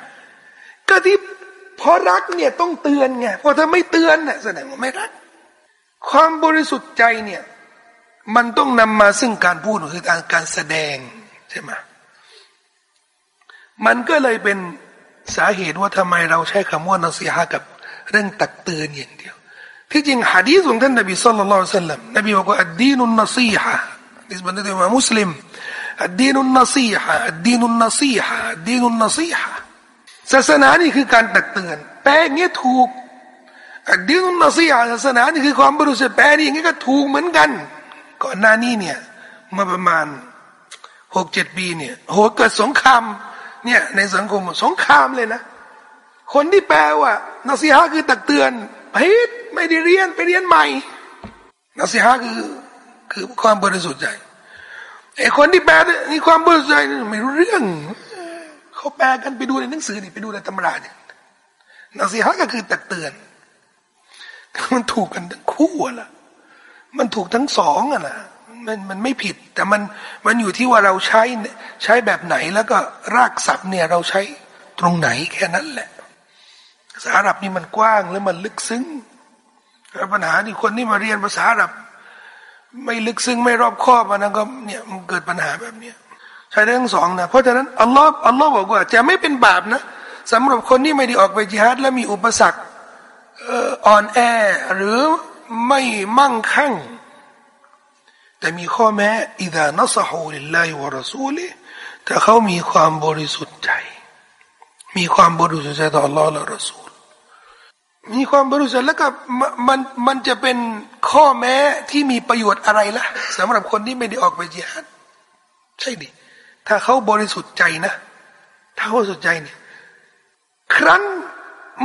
ก็ที่พอรักเนี่ยต้องเตือนไงพอถ้าไม่เตือนน่ะแสดงว่าไม่รัก ความบริสุทธิ์ใจเนี่ย มันต้องนำมาซึ่งการพูดคือการการแสดงใช่ไหมมันก็เลยเป็นสาเหตุว่าทำไมเราใช้คำว่านัสีฮะกับเรื่องตักเตือนอย่างเดียว ที่จริงฮะดีษของท่านนบีสุลต่านสัลลัมนบีบอกว่าอัดดีนุนนซีฮะดิสบันทึกมามุสลิม ดดีนุนนซีฮะอดีนุนนซีฮะอดีนุนนซีฮะศาสนานี่คือการตักเตือน แปลงเงี้ยถูกอดีนุนนซีฮะศาสนานี่คือความบริสุทธิ์แปลนี่อย่างงี้ก็ถูกเหมือนกัน ก่อนหน้านี้เนี่ยมาประมาณหกเจ็ดปีเนี่ยโหเกิดสงครามเนี่ยในสังคมสงครามเลยนะ คนที่แปลว่านัสีฮะคือตักเตือนผิดไม่ได้เรียนไปเรียนใหม่นัสีฮะคือคือความบริสุทธิ์ใจ ไอ้คนที่แปลนี่ความบริสุทธิ์ไม่รู้เรื่องเขาแปลกันไปดูในหนังสือนี่ไปดูในตำราเนี่ยนัสีฮะก็คือตักเตือนมันถูกกันทั้งคู่อะมันถูกทั้งสองอะนะมันมันไม่ผิด แต่มันมันอยู่ที่ว่าเราใช้ใช้แบบไหนแล้วก็รากศัพท์เนี่ยเราใช้ตรงไหนแค่นั้นแหละภาษาอาหรับนี่มันกว้างและมันลึกซึ้งแล้วปัญหาที่คนที่มาเรียนภาษาอาหรับ ไม่ลึกซึ้งไม่รอบคอบมันก็เนี่ยมันเกิดปัญหาแบบเนี้ยใช้ได้ทั้งสองนะเพราะฉะนั้นอัลลอฮ์อัลลอฮ์บอกว่าจะไม่เป็นบาปนะสำหรับคนที่ไม่ได้ออกไปจิฮัดและมีอุปสรรคอ่อนแอหรือไม่มั่งคั่ง แต่มีข้อแม้อิดานัสฮูลิลลาฮิวะรอซูลิถ้าเขามีความบริสุทธิ์ใจ มีความบริสุทธิ์ใจต่อ Allah และรอซูล มีความบริสุทธิ์แล้วก็มันมันจะเป็นข้อแม้ที่มีประโยชน์อะไรล่ะสำหรับคนที่ไม่ได้ออกไปจิฮัดใช่ดิถ้าเขาบริสุทธิ์ใจนะ ถ้าเขาบริสุทธิ์ใจเนี่ย ครั้น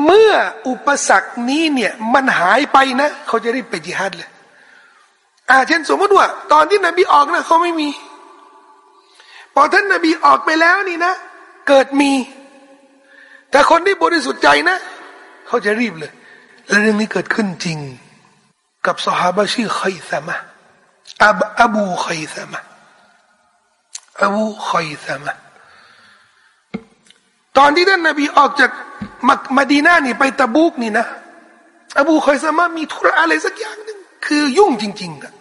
เมื่ออุปสรรคนี้เนี่ย มันหายไปนะ เขาจะรีบไปจิฮัดเลยอ่าเช่นสมมติว่า ตอนที่นบีออกนะเขาไม่มี พอท่านนบีออกไปแล้วนี่นะ เกิดมี แต่คนที่บริสุทธิ์ใจนะ เขาจะรีบเลย และเรื่องนี้เกิดขึ้นจริง กับสหาบะชื่อไคซามะอับอบูไคซามะอบูไคซามะตอนที่ท่านนบีออกจากมักมาดีนานี่ไปตะบุกนี่นะอบูไคซามะมีธุระอะไรสักอย่างหนึ่งคือยุ่งจริงๆอะ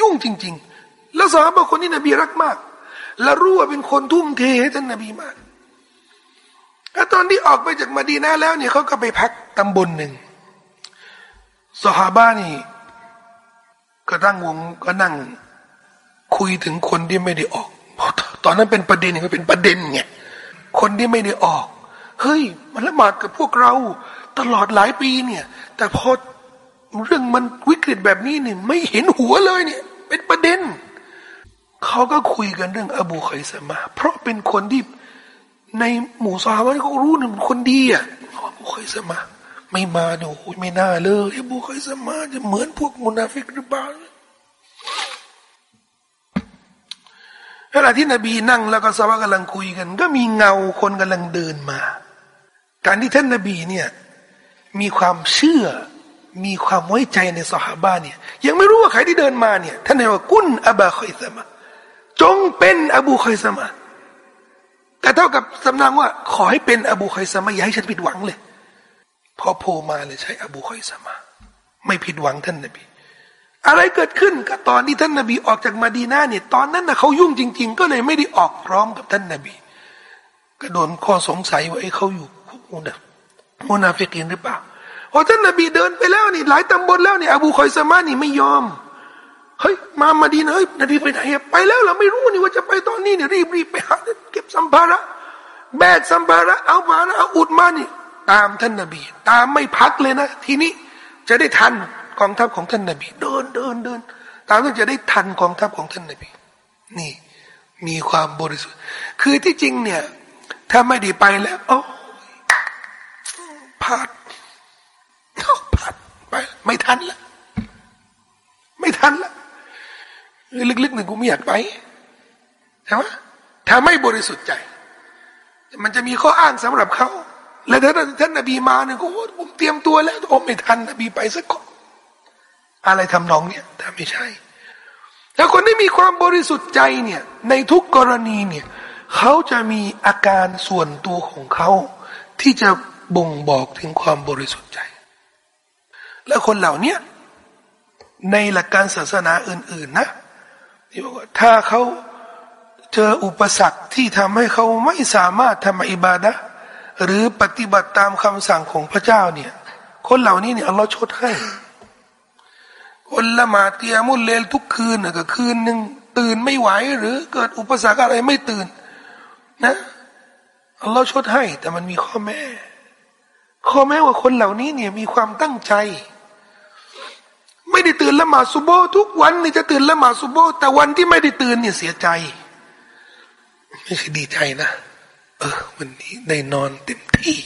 ยุ่งจริง ๆ แล้วสาบะคนที่นบีรักมาก และรู้ว่าเป็นคนทุ่มเทให้ท่านนบีมาก แล้วตอนที่ออกไปจากมาดีนาแล้วเนี่ยเขาก็ไปพักตำบลหนึ่งสหาบ้านี่ก็ตั้งวงก็นั่ง คุยถึงคนที่ไม่ได้ออกตอนนั้นเป็นประเด็นก็เป็นประเด็นไงคนที่ไม่ได้ออก เฮ้ย มันละหมาดกับพวกเราตลอดหลายปีเนี่ย แต่พอเรื่องมันวิกฤตแบบนี้เนี่ยไม่เห็นหัวเลยเนี่ย เป็นประเด็นเขาก็คุยกันเรื่องอบูไคสมา เพราะเป็นคนที่ ในหมู่ซาบะเขารู้เนี่ยคนดีอะอบูไคสมาไม่มาเนี่ยโอ้ยไม่น่าเลยอบูไคสมาจะเหมือนพวกมุนาฟิกหรือเปล่าเวลาที่นบีนั่งแล้วก็สวะกำลังคุยกัน ก็มีเงาคนกำลังเดินมา การที่ท่านนบีเนี่ยมีความเชื่อ มีความไว้ใจในสหาบ้านเนี่ย ยังไม่รู้ว่าใครที่เดินมาเนี่ย ท่านเลยว่ากุนอับาคอยสมาจงเป็นอบูคอยสมา แต่เท่ากับสำนางว่า ขอให้เป็นอบูคอยสมาอย่าให้ฉันผิดหวังเลย พอโผล่มาเลยใช้ อบูคอยสมาไม่ผิดหวังท่านนบีอะไรเกิดขึ้นก็ตอนที่ท่านนบีออกจากมาดีนาเนี่ยตอนนั้นนะเขายุ่งจริง ๆ ก็เลยไม่ได้ออกพร้อมกับท่านนบี ก็โดนข้อสงสัยว่าไอ้เขาอยู่มุนามุนาฟิกินหรือเปล่าพอท่านนบีเดินไปแล้วนี่หลายตำบลแล้วนี่อบูคอยสมานี่ไม่ยอม เฮ้ยมามาดีนะเฮ้ยนบีไปไหนไปแล้วเราไม่รู้นี่ว่าจะไปตอนนี้เนี่ยรีบรีบไปหาเก็บสัมภาระแบกสัมภาระเอามานะเอาอุดมานี่ตามท่านนบี ตามไม่พักเลยนะ ทีนี้จะได้ทันกองทัพของท่านนบีเดินเดินเดินตามต้อจะได้ทันกองทัพของท่านนบี นี่ มีความบริสุทธิ์ คือที่จริงเนี่ย ถ้าไม่ได้ไปแล้วโอ้พลาดพลาดไป ไม่ทันละไม่ทันละ ลึกๆหนึ่งกูไม่อยากไปใช่ไหมถ้าไม่บริสุทธิ์ใจ มันจะมีข้ออ้างสำหรับเขา และถ้าท่านนบีมาเนี่ยก็ผมเตรียมตัวแล้วผมไม่ทันนบีไปสักคนอะไรทำนองเนี่ยถ้าไม่ใช่แล้วคนที่มีความบริสุทธิ์ใจเนี่ย ในทุกกรณีเนี่ย เขาจะมีอาการส่วนตัวของเขาที่จะบ่งบอกถึงความบริสุทธิ์ใจ และคนเหล่านี้ในหลักการศาสนาอื่น ๆ นะ ถ้าเขาเจออุปสรรคที่ทำให้เขาไม่สามารถทำอิบาดะหรือปฏิบัติตามคำสั่งของพระเจ้าเนี่ย คนเหล่านี้เนี่ยอัลลอฮ์ชดให้คนละหมาดเตียมุลเลลทุกคืนก็คืนหนึ่งตื่นไม่ไหวหรือเกิดอุปสรรคอะไรไม่ตื่น นะอัลลอฮ์ชดให้ แต่มันมีข้อแม้ข้อแม้ว่าคนเหล่านี้เนี่ยมีความตั้งใจ ไม่ได้ตื่นละหมาดซุโบทุกวันนี่จะตื่นละหมาดซุโบแต่วันที่ไม่ได้ตื่นเนี่ยเสียใจไม่ใช่ดีใจนะ เออ วันนี้ได้นอนเต็มที่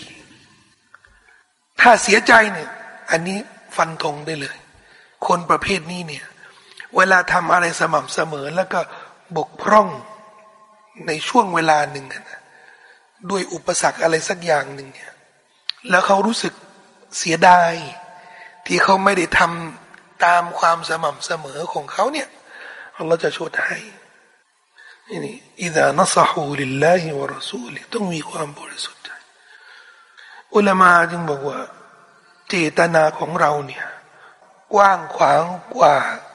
ถ้าเสียใจเนี่ย อันนี้ฟันธงได้เลย คนประเภทนี้เนี่ย เวลาทำอะไรสม่ำเสมอแล้วก็บกพร่องในช่วงเวลาหนึ่งนะด้วยอุปสรรคอะไรสักอย่างหนึ่งเนี่ย แล้วเขารู้สึกเสียดาย ที่เขาไม่ได้ทำ ตามความสม่ำเสมอของเขาเนี่ยเราจะชดให้นี่อิดานัสฮูลิลลาฮิวะรสูลิต้องมีความบริสุทธิ์ใจอุลามาจึงบอกว่า เจตนาของเราเนี่ยกว้างขวางกว่า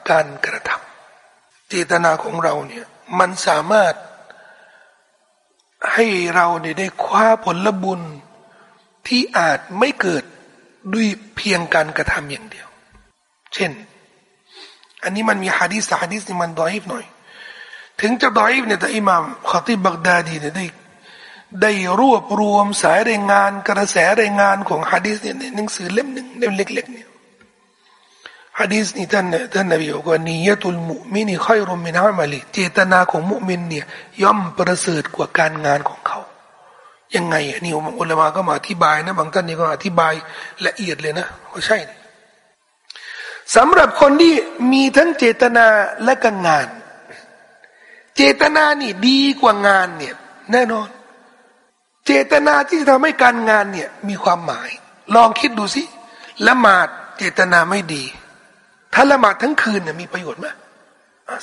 การกระทำเจตนาของเราเนี่ยมันสามารถให้เราเนี่ยได้คว้าผลบุญที่อาจไม่เกิดด้วยเพียงการกระทำอย่างเดียว เช่น อันนี้มันมีฮะดีษฮะดีษนี่มันดอยฟหน่อย ถึงจะดอยฟเนี่ยแต่อิหม่ามขติบักดาดีเนี่ยได้ได้รวบรวมสายรายงานกระแสรายงานของฮะดีษเนี่ยในหนังสือเล่มหนึ่งเล่มเล็ก ๆ เนี่ยฮะดีษนี้ท่านท่านนบีบอกว่านียตุลมุมินีค่อยรมมินามาลีเจตนาของมุมินเนี่ยย่อมประเสริฐกว่าการงานของเขา ยังไงนี่อุลามาก็มาอธิบายนะ บางท่านนี่ก็อธิบายละเอียดเลยนะว่าใช่ สำหรับคนที่มีทั้งเจตนาและก็งาน เจตนานี่ดีกว่างานเนี่ยแน่นอน เจตนาที่ทำให้การงานเนี่ยมีความหมาย ลองคิดดูสิละหมาดเจตนาไม่ดี ถ้าละหมาดทั้งคืนเนี่ยมีประโยชน์ไหม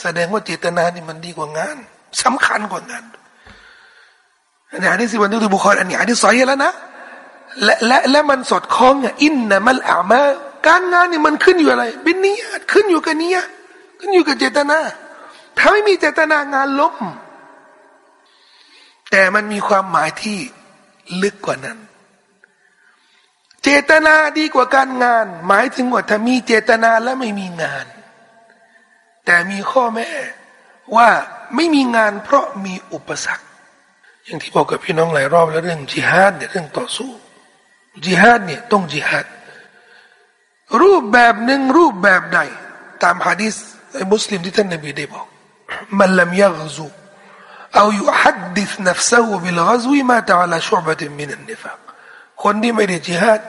แสดงว่าเจตนานี่มันดีกว่างานสำคัญกว่างานอันนี้อันนี้สิวันนี้บุคคลอันนี้อันนี้สอยแล้วนะและและและมันสอดคล้องอะอินนะมันอามา การงานนี่มันขึ้นอยู่อะไรเป็นนี้ขึ้นอยู่กับนี้ขึ้นอยู่กับเจตนา ถ้าไม่มีเจตนางานล้มแต่มันมีความหมายที่ลึกกว่านั้น เจตนาดีกว่าการงาน หมายถึงว่าถ้ามีเจตนาแล้วไม่มีงาน แต่มีข้อแม้ว่าไม่มีงานเพราะมีอุปสรรค อย่างที่บอกกับพี่น้องหลายรอบแล้วเรื่องจิฮาดเนี่ยเรื่องต่อสู้จิฮาดเนี่ยต้องจิฮาด รูปแบบหนึ่งรูปแบบใด ตามฮะดิษไอ้มุสลิมที่ท่านนบีได้บอกมันลำยักซูเอาอยู่ฮัดดิษนัฟซะฮบิลกซวีมาตะลาชุบะติมินันนิฟักคนที่ไม่ได้จิฮาด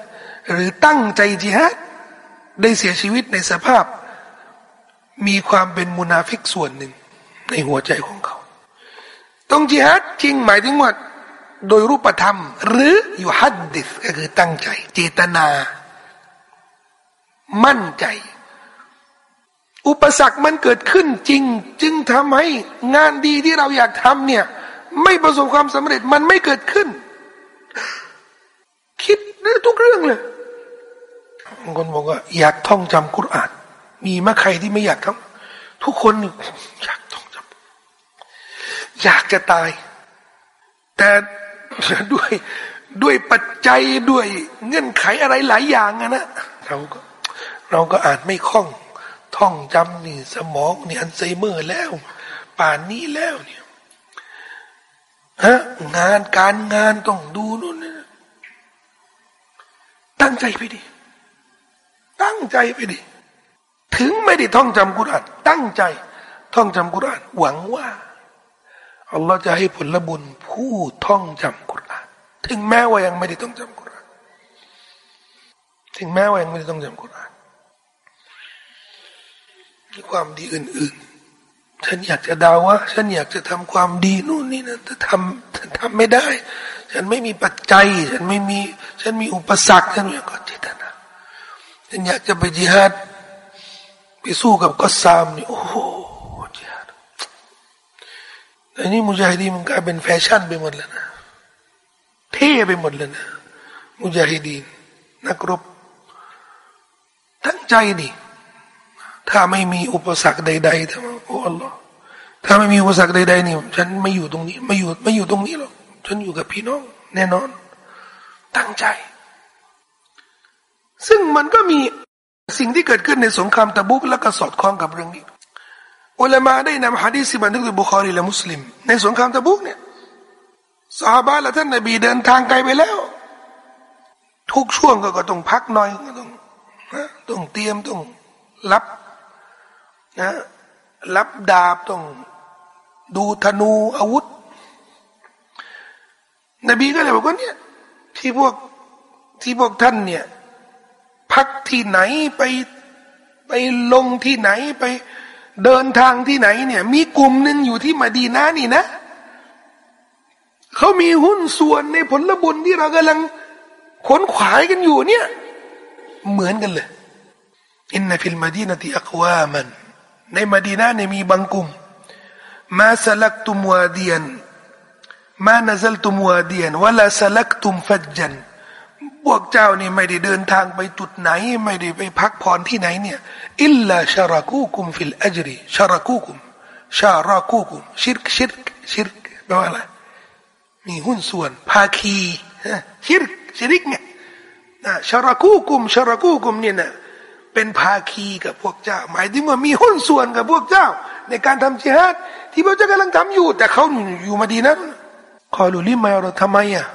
หรือตั้งใจจิฮาดได้เสียชีวิตในสภาพ มีความเป็นมุนาฟิกส่วนหนึ่ง ในหัวใจของเขา ต้องจิฮัดจริงหมายถึงว่าโดยรูปธรรม หรืออยู่ฮัดดิสก็คือตั้งใจ เจตนา มั่นใจ อุปสรรคมันเกิดขึ้นจริง จึงทำให้งานดีที่เราอยากทำเนี่ย ไม่ประสบความสำเร็จมันไม่เกิดขึ้น คิดเรื่องทุกเรื่องเลยบางคนบอกว่า อยากท่องจำกุรอาน มีมะใครที่ไม่อยากทำทุกคนอยากท่อยากจะตาย แต่ด้วยด้วยปัจจัยด้วยเงื่อนไขอะไรหลายอย่างนะเราก็ เราก็อ่านไม่คล่อง ท่องจำนี่สมองนี่อันไซเมอร์แล้ว ป่านนี้แล้วเนี่ยฮะงานการงานต้องดูนู่นนี่ตั้งใจไปดิ ตั้งใจไปดิ ถึงไม่ได้ท่องจำกุรอานตั้งใจ ท่องจำกุรอานหวังว่าอัลลอฮ์จะให้ผลบุญผู้ท่องจำกุรอานถึงแม้ว่ายังไม่ได้ต้องจำกุรอานถึงแม้ว่ายังไม่ได้ต้องจำกุรอาน มีความดีอื่นๆ ฉันอยากจะดาวะฉันอยากจะทำความดีนู่นนี่นะแต่ทำฉันทำไม่ได้ ฉันไม่มีปัจจัย ฉันไม่มี ฉันมีอุปสรรคฉันอยากก็จิตนาฉันอยากจะไปจิฮัดไปสู้กับกัสซามนี่โอ้โหอันนี้มุจาฮิดีมันกลายเป็นแฟชั่นไปหมดแล้วนะเท่ไปหมดเลยนะมุจาฮิดีนนักรบตั้งใจดิ ถ้าไม่มีอุปสรรคใดๆถ้าโอ้อัลลอฮ์ถ้าไม่มีอุปสรรคใดๆนี่ฉันไม่อยู่ตรงนี้ ไม่อยู่ไม่อยู่ตรงนี้หรอกฉันอยู่กับพี่น้อง แน่นอน ตั้งใจ ซึ่งมันก็มีสิ่งที่เกิดขึ้นในสงครามตะบุกแล้วก็สอดคล้องกับเรื่องนี้อุลามาได้นำฮะดีษบันทึกโดยบุคอรีและมุสลิม ในสงครามตะบุกเนี่ยสหาบาและท่านนบีเดินทางไกลไปแล้ว ทุกช่วงก็ต้องพักหน่อยก็ต้องต้องเตรียมต้องรับ นะรับดาบต้องดูธนูอาวุธ นบีก็เลยบอกว่าเนี่ยที่พวกที่พวกท่านเนี่ย พักที่ไหนไปไปลงที่ไหนไปเดินทางที่ไหนเนี่ย มีกลุ่มหนึ่งอยู่ที่มาดีนานี่นะเขามีหุ้นส่วนในผลบุญที่เรากำลังขวนขวายกันอยู่เนี่ย เหมือนกันเลยإن في المدينة أقواما ในมดีนาเนี่ยมีบางกลุ่มما سلكتم واديا ما نزلتم واديا ولا سلكتم فجاพวกเจ้านี่ไม่ได้เดินทางไปจุดไหน ไม่ได้ไปพักผ่อนที่ไหนเนี่ยإلا شاركوكم في الأجر شاركوكمชารากูกุมชิรกชิรกชิรกแปลว่าอะไรมีหุ้นส่วนภาคีชิรกชิริกเนี่ยชารากูกุมชารากูกุมเนี่ยนะ เป็นภาคีกับพวกเจ้า หมายถึงว่ามีหุ้นส่วนกับพวกเจ้า ในการทำจิฮัดที่พวกเจ้ากำลังทำอยู่ แต่เขาอยู่มาดีนั้นขอรู้ลิมาเราทำไมอะ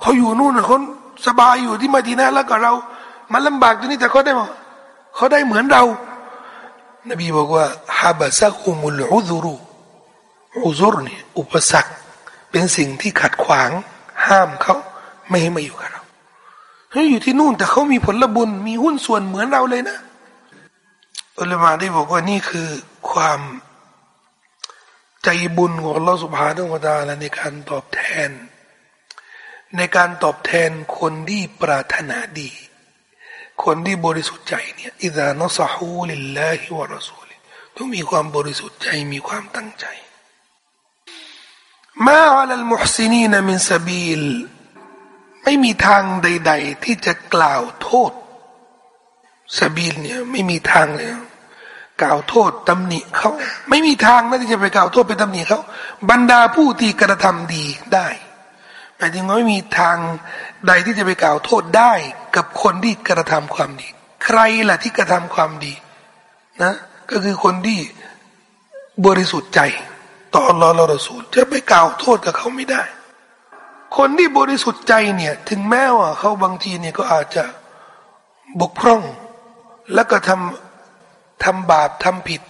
เขาอยู่นู่นเขาสบายอยู่ที่มาดีนะแล้วก็เรามาลำบากตรงนี้แต่เขาได้มาเขาได้เหมือนเรา นบีบอกว่าฮาบะซักอุมุลอุซุรุอุซุรนี่อุปสรรคเป็นสิ่งที่ขัดขวาง ห้ามเขาไม่ให้มาอยู่กับเราเขาอยู่ที่นู่นแต่เขามีผลบุญมีหุ้นส่วนเหมือนเราเลยนะ อุลมาได้บอกว่านี่คือความใจบุญของเราสุภาพต้อตาและในการตอบแทน ในการตอบแทนคนที่ปรารถนาดี คนที่บริสุทธิ์ใจเนี่ยإذا نصحوا لله ورسولهต้องมีความบริสุทธิ์ใจมีความตั้งใจما على المحسنين من سبيلไม่มีทางใด ๆ ที่จะกล่าวโทษ سبيل เนี่ยไม่มีทางเลยกล่าวโทษตำหนิเขาไม่มีทางนะที่จะไปกล่าวโทษไปตำหนิเขาบรรดาผู้ที่กระทำดีได้หมายถึงว่าไม่มีทางใดที่จะไปกล่าวโทษได้ กับคนที่กระทำความดี ใครล่ะที่กระทำความดีนะก็คือคนที่บริสุทธิ์ใจ ต่ออัลลอฮ์ละรอสูลจะไปกล่าวโทษกับเขาไม่ได้ คนที่บริสุทธิ์ใจเนี่ย ถึงแม้ว่าเขาบางทีเนี่ยก็อาจจะบกพร่อง แล้วก็ทำทำบาปทำผิด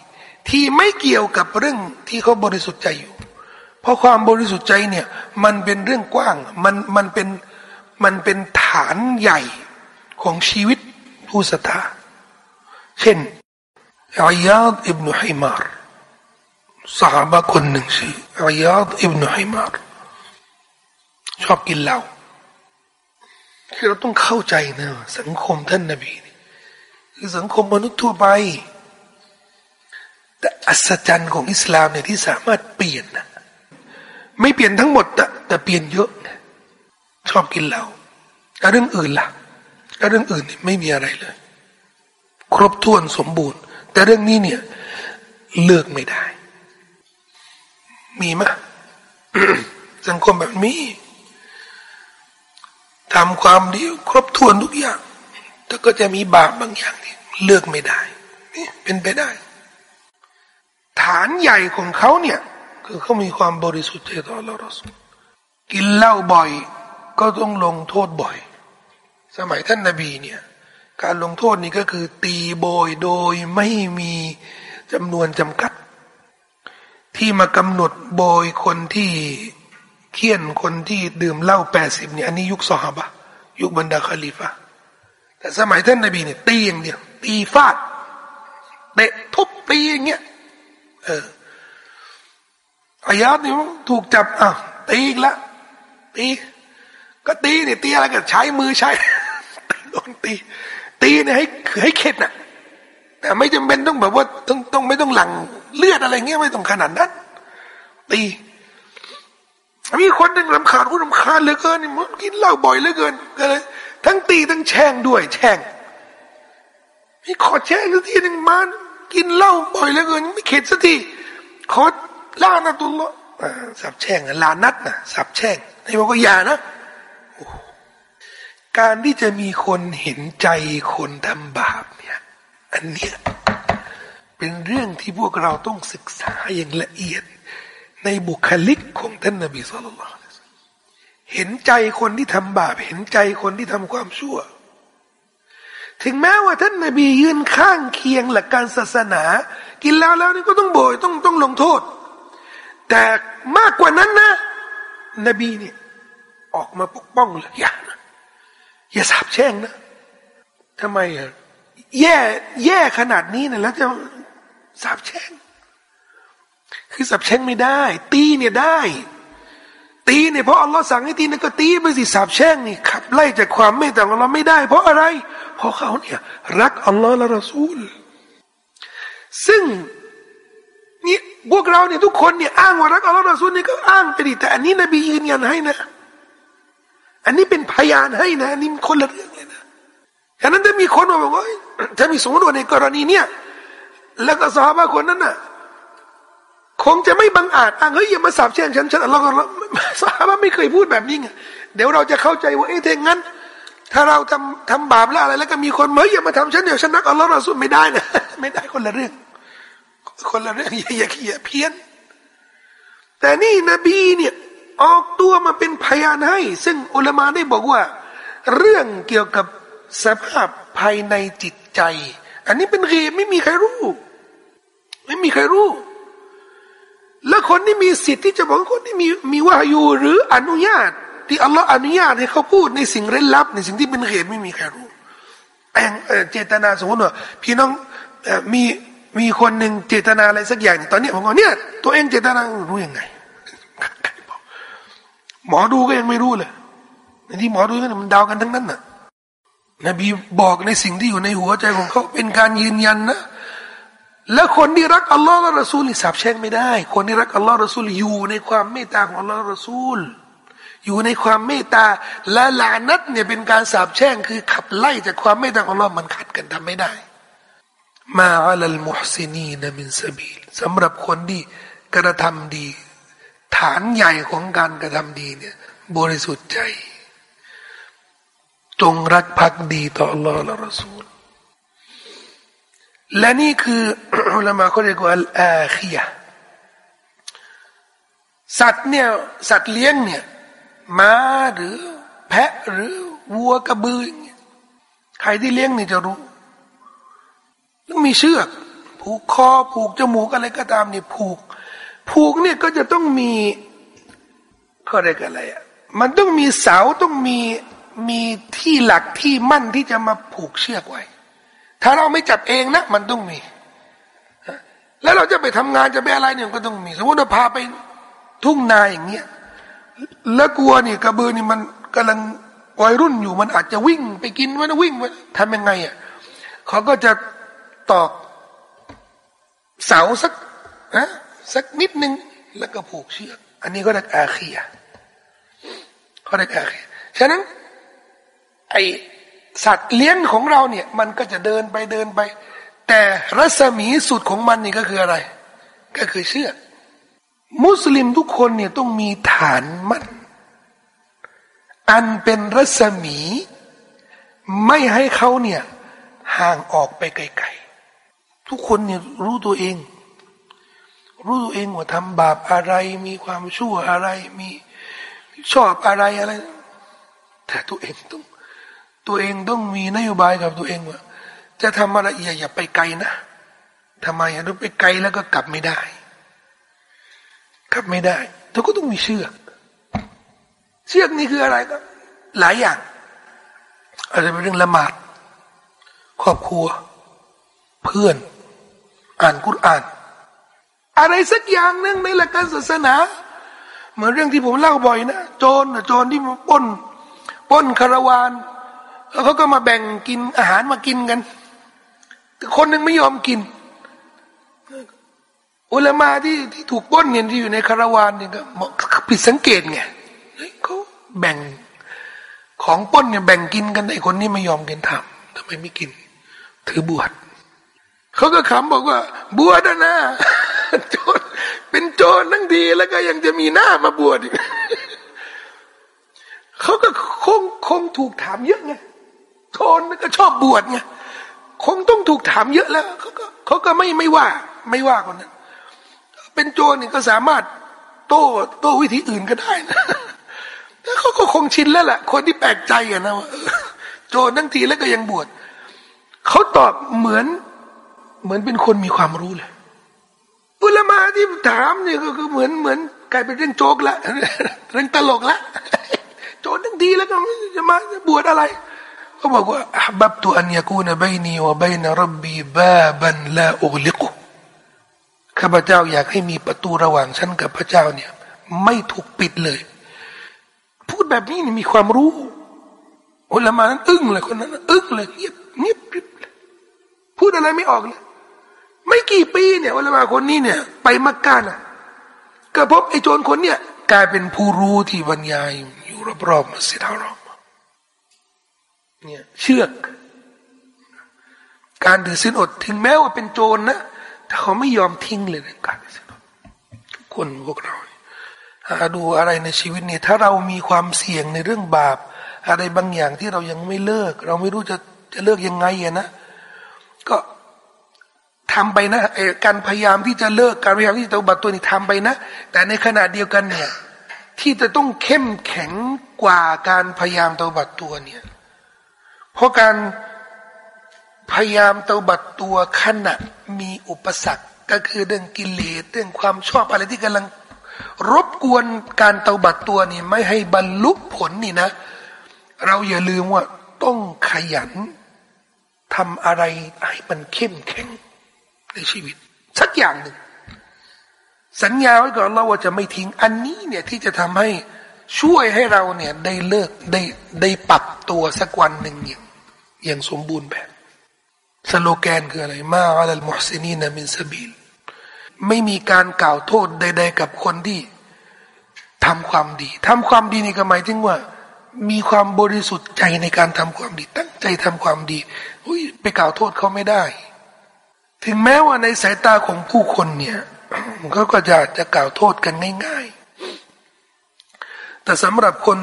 ที่ไม่เกี่ยวกับเรื่องที่เขาบริสุทธิ์ใจอยู่ เพราะความบริสุทธิ์ใจเนี่ย มันเป็นเรื่องกว้าง มันมันเป็นมันเป็นฐานใหญ่ของชีวิตผู้ศรัทธาเช่นอายาดอิบนุฮิมารสหายคนหนึ่งชื่ออายาดอิบนุฮิมารชอบกินเหล้าคือเราต้องเข้าใจนะสังคมท่านนบี คือสังคมมนุษย์ทั่วไป แต่อัศจรรย์ของอิสลามเนี่ยที่สามารถเปลี่ยนนะไม่เปลี่ยนทั้งหมดแต่แต่เปลี่ยนเยอะนะชอบกินเหล้าแล้วเรื่องอื่นล่ะแล้วเรื่องอื่นนี่ไม่มีอะไรเลย ครบถ้วนสมบูรณ์ แต่เรื่องนี้เนี่ย เลือกไม่ได้ มีไหมสังคมแบบนี้ทำความดีครบถ้วนทุกอย่าง แต่ก็จะมีบาปบางอย่างที่เลือกไม่ได้นี่เป็นไปได้ ฐานใหญ่ของเขาเนี่ย คือเขามีความบริสุทธิ์ต่อเรารสุกินเหล้าบ่อย ก็ต้องลงโทษบ่อย สมัยท่านนาบีเนี่ย การลงโทษนี่ก็คือตีโบยโดยไม่มีจำนวนจำกัด ที่มากำหนดโบยคนที่เคี่ยนคนที่ดื่มเหล้าแปดสิบเนี่ยอันนี้ยุคสฮาบะยุคบรรดาคาลิฟะ แต่สมัยท่านนบีเนี่ยตีอย่างเดียว ตีฟาดเตะทุบตีอย่างเงี้ยเอออายาตนี่ถูกจับอะตีอีกละตีก็ตีเนี่ยตีอะไรกันใช้มือใช้โดนตี ตีเนี่ยให้ให้เข็ดน่ะแต่ไม่จำเป็นต้องแบบว่าต้องต้องไม่ต้องหลังเลือดอะไรเงี้ยไม่ต้องขนาดนั้นตีมีคนหนึ่งรำคาญผู้รำคาญเหลือเกินนี่มันกินเหล้าบ่อยเหลือเกินก็เลย ทั้งตีทั้งแช่งด้วย แช่งมีขอแช่งสักทีหนึ่งมากินเหล้าบ่อยเหลือเกินไม่เข็ดสักทีขอลานะตุลละสับแช่งลานัดนะสับแช่งในบอกว่าอย่านะการที่จะมีคนเห็นใจคนทำบาปเนี่ย อันเนี้ยเป็นเรื่องที่พวกเราต้องศึกษาอย่างละเอียด ในบุคลิกของท่านนบีสุลต่าน เห็นใจคนที่ทำบาป เห็นใจคนที่ทำความชั่ว ถึงแม้ว่าท่านนบียืนข้างเคียงหลักการศาสนา กินแล้วแล้วนี่ก็ต้องโบยต้องต้องลงโทษ แต่มากกว่านั้นนะ นบีเนี่ยออกมาปกป้องเลยอย่านะอย่าสาบแช่งนะทำไมอะแย่แย่ขนาดนี้นะแล้วจะสาบแช่ง คือสับแช่งไม่ได้ ตีเนี่ยได้ ตีเนี่ยเพราะอัลลอฮ์สั่งให้ตีนั่นก็ตีไปสิสับแช่งนี่ขับไล่จากความไม่ต่างอัลลอฮ์ไม่ได้ เพราะอะไร เพราะเขาเนี่ยรักอัลลอฮ์และรอซูล ซึ่งนี่พวกเราเนี่ยทุกคนเนี่ยอ้างว่ารักอัลลอฮ์รอซูลนี่ก็อ้างไปดิแต่อันนี้นบียืนยันให้นะ อันนี้เป็นพยานให้นะอันนี้คนละเรื่องเลยนะฉะนั้นถ้ามีคนมาบอกว่าถ้ามีสมมติว่าในกรณีเนี่ยแล้วก็สาบะคนนั้นน่ะ คงจะไม่บังอาจอ้างเฮ้ยอย่ามาสาบแช่งฉันฉันเราก็สาบไม่เคยพูดแบบนี้ไงเดี๋ยวเราจะเข้าใจว่าเอ๊ะถ้างั้น ถ้าเราทำทำบาปแล้วอะไร แล้วก็มีคนเฮ้ยอย่ามาทำฉันเดี๋ยวฉันนักอัลลอฮ์เราสู้ไม่ได้นะไม่ได้คนละเรื่อง คนละเรื่องอย่าอย่าอย่าเพี้ยน แต่นี่นบีเนี่ยออกตัวมาเป็นพยานให้ ซึ่งอุลามาได้บอกว่า เรื่องเกี่ยวกับสภาพภายในจิตใจ อันนี้เป็นเรีไม่มีใครรู้ ไม่มีใครรู้ แล้วคนที่มีสิทธิ์ที่จะบอกคนที่มีมีวายูหรืออนุญาต ที่อัลลอฮ์อนุญาตให้เขาพูดในสิ่งเร้นลับ ในสิ่งที่เป็นเหตุไม่มีใครรู้แองเจตนาสมมติว่าพี่น้องมีมีคนหนึ่งเจตนาอะไรสักอย่างตอนนี้ผมบอกเนี่ยตัวเองเจตนารู้ยังไงหมอดูก็ยังไม่รู้เลยในที่หมอดูนี่มันดาวกันทั้งนั้นน่ะนบีบอกในสิ่งที่อยู่ในหัวใจของเขาเป็นการยืนยันนะ แล้วคนที่รักอัลลอฮ์และรอซูลสาบแช่งไม่ได้ คนที่รักอัลลอฮ์รอซูลอยู่ในความเมตตาของอัลลอฮ์รอซูล อยู่ในความเมตตาและลานัตเนี่ยเป็นการสาบแช่งคือขับไล่จากความเมตตาของอัลลอฮ์มันขัดกันทำไม่ได้ มาอัลลมุฮซินีนมินสบีลสำหรับคนที่กระทำดี ฐานใหญ่ของการกระทำดีเนี่ยบริสุทธิ์ใจ จงรักภักดีต่อ Allah และ Rasul และนี่คืออุลามะเขาเรียกว่าอัลอาคียสัตว์เนี่ยสัตว์เลี้ยงเนี่ยม้าหรือแพะหรือวัวกระบือใครที่เลี้ยงนี่จะรู้ต้องมีเชือกผูกคอผูกจมูกอะไรก็ตามนี่ผูก ผูกเนี่ยก็จะต้องมีเขาเรียกอะไรอะมันต้องมีเสาต้องมีมีที่หลักที่มั่นที่จะมาผูกเชือกไว้ ถ้าเราไม่จับเองนะ มันต้องมี แล้วเราจะไปทำงานจะไปอะไรเนี่ยก็ต้องมี สมมติเราพาไปทุ่งนาอย่างเงี้ยแล้วกลัวนี่กระบือนี่มันกำลังวัยรุ่นอยู่มันอาจจะวิ่งไปกินมันวิ่งทำยังไงอะเขาก็จะตอกเสาสักนะสักนิดนึงแล้วก็ผูกเชือกอันนี้ก็เรียกอาเคียเขาเรียกอาเคียฉะนั้นไอ สัตว์เลี้ยงของเราเนี่ย มันก็จะเดินไปเดินไป แต่รัศมีสุดของมันนี่ก็คืออะไร ก็คือเชื่อมุสลิมทุกคนเนี่ยต้องมีฐานมั่นอันเป็นรัศมี ไม่ให้เขาเนี่ย ห่างออกไปไกลๆทุกคนเนี่ยรู้ตัวเอง รู้ตัวเองว่าทำบาปอะไร มีความชั่วอะไรมีชอบอะไรอะไร แต่ตัวเองต้อง ตัวเองต้องมีนโยบายกับตัวเองว่าจะทำอะไรอย่าอย่าไปไกลนะทำไมอะไปไกลแล้วก็กลับไม่ได้ กลับไม่ได้เธอก็ต้องมีเชือก เชือกนี่คืออะไรก็หลายอย่างอาจจะเป็นเรื่องละหมาด ครอบครัว เพื่อน อ่านกุรอาน อะไรสักอย่างหนึ่งในหลักการศาสนาเหมือนเรื่องที่ผมเล่าบ่อยนะโจรโจรที่มาป้นป้นคาราวาน แล้วเขาก็มาแบ่งกินอาหารมากินกัน แต่คนหนึ่งไม่ยอมกิน อุลามาที่ที่ถูกป้นเงินที่อยู่ในคาราวานเนี่ยก็ผิดสังเกตไงเขาแบ่งของป้นเนี่ยแบ่งกินกันไอ้คนนี้ไม่ยอมกินทำทำไมไม่กิน ถือบวชเขาก็ขำบอกว่า บวชนะโจรเป็นโจรทั้งทีแล้วก็ยังจะมีหน้ามาบวชอีกเขาก็คงคงถูกถามเยอะไง โจรก็ชอบบวชไงคงต้องถูกถามเยอะแล้วเขาก็เขาก็ไม่ไม่ว่า ไม่ว่าคนนั้นเป็นโจรนี่ก็สามารถโต้โต้วิธีอื่นก็ได้นะเขาก็คงชินแล้วแหละคนที่แปลกใจอะนะว่าโจรทั้งทีแล้วก็ยังบวชเขาตอบเหมือนเหมือนเป็นคนมีความรู้เลยอุลมาที่ถามเนี่ยก็คือเหมือนเหมือนกลายเป็นเรื่องโจกละเรื่องตลกละโจรทั้งทีแล้วก็จะมาบวชอะไร เขาบอกว่าบับตัวอันยากูนบายนีวะบายนรับบีบาบันลาอุลิกุข้าพเจ้าอยากให้มีประตูระหว่างฉันกับพระเจ้าเนี่ย ไม่ถูกปิดเลย พูดแบบนี้นี่มีความรู้อุลามานั้นอึ้งเลยคนนั้นอึ้งเลยเงียบเงียบพูดอะไรไม่ออกเลยไม่กี่ปีเนี่ยอุลามาคนนี้เนี่ย ไปมักกะนะก็พบไอ้โจรคนเนี่ย กลายเป็นผู้รู้ที่บรรยายอยู่รอบๆมัสยิดฮารอม เนี่ยเชือก การถือศีลอดถึงแม้ว่าเป็นโจรนะแต่เขาไม่ยอมทิ้งเลยในการสนุคนพวกเราหาดูอะไรในชีวิตเนี่ยถ้าเรามีความเสี่ยงในเรื่องบาป อะไรบางอย่างที่เรายังไม่เลิก เราไม่รู้จะจะเลิกยังไงอะนะก็ทำไปนะการพยายามที่จะเลิกการพยายามที่จะบัตตัวนี้ทำไปนะ แต่ในขณะเดียวกันเนี่ยที่จะต้องเข้มแข็งกว่าการพยายามตัวบัตตัวเนี่ย เพราะการพยายามเตาบัดตัวขณะมีอุปสรรคก็คือเรื่องกิเลสเรื่องความชอบอะไรที่กำลัง รบกวนการเตาบัดตัวนี่ไม่ให้บรรลุผลนี่นะ เราอย่าลืมว่าต้องขยันทำอะไรให้มันเข้มแข็งในชีวิต สักอย่างหนึ่ง สัญญาไว้ก่อนเราว่าจะไม่ทิ้งอันนี้เนี่ยที่จะทำให้ช่วยให้เราเนี่ยได้เลิกได้ได้ปรับตัวสักวันหนึ่งอย่าง อย่างสมบูรณ์แบบสโลแกนคืออะไรما على المحسنين من سبيلไม่มีการกล่าวโทษใด ๆ กับคนที่ทำความดีทำความดีนี่ก็หมายถึงว่า มีความบริสุทธิ์ใจในการทำความดี ตั้งใจทำความดีอุ้ยไปกล่าวโทษเขาไม่ได้ ถึงแม้ว่าในสายตาของผู้คนเนี่ยเขาก็จะจะกล่าวโทษกันง่าย ๆ แต่สำหรับคน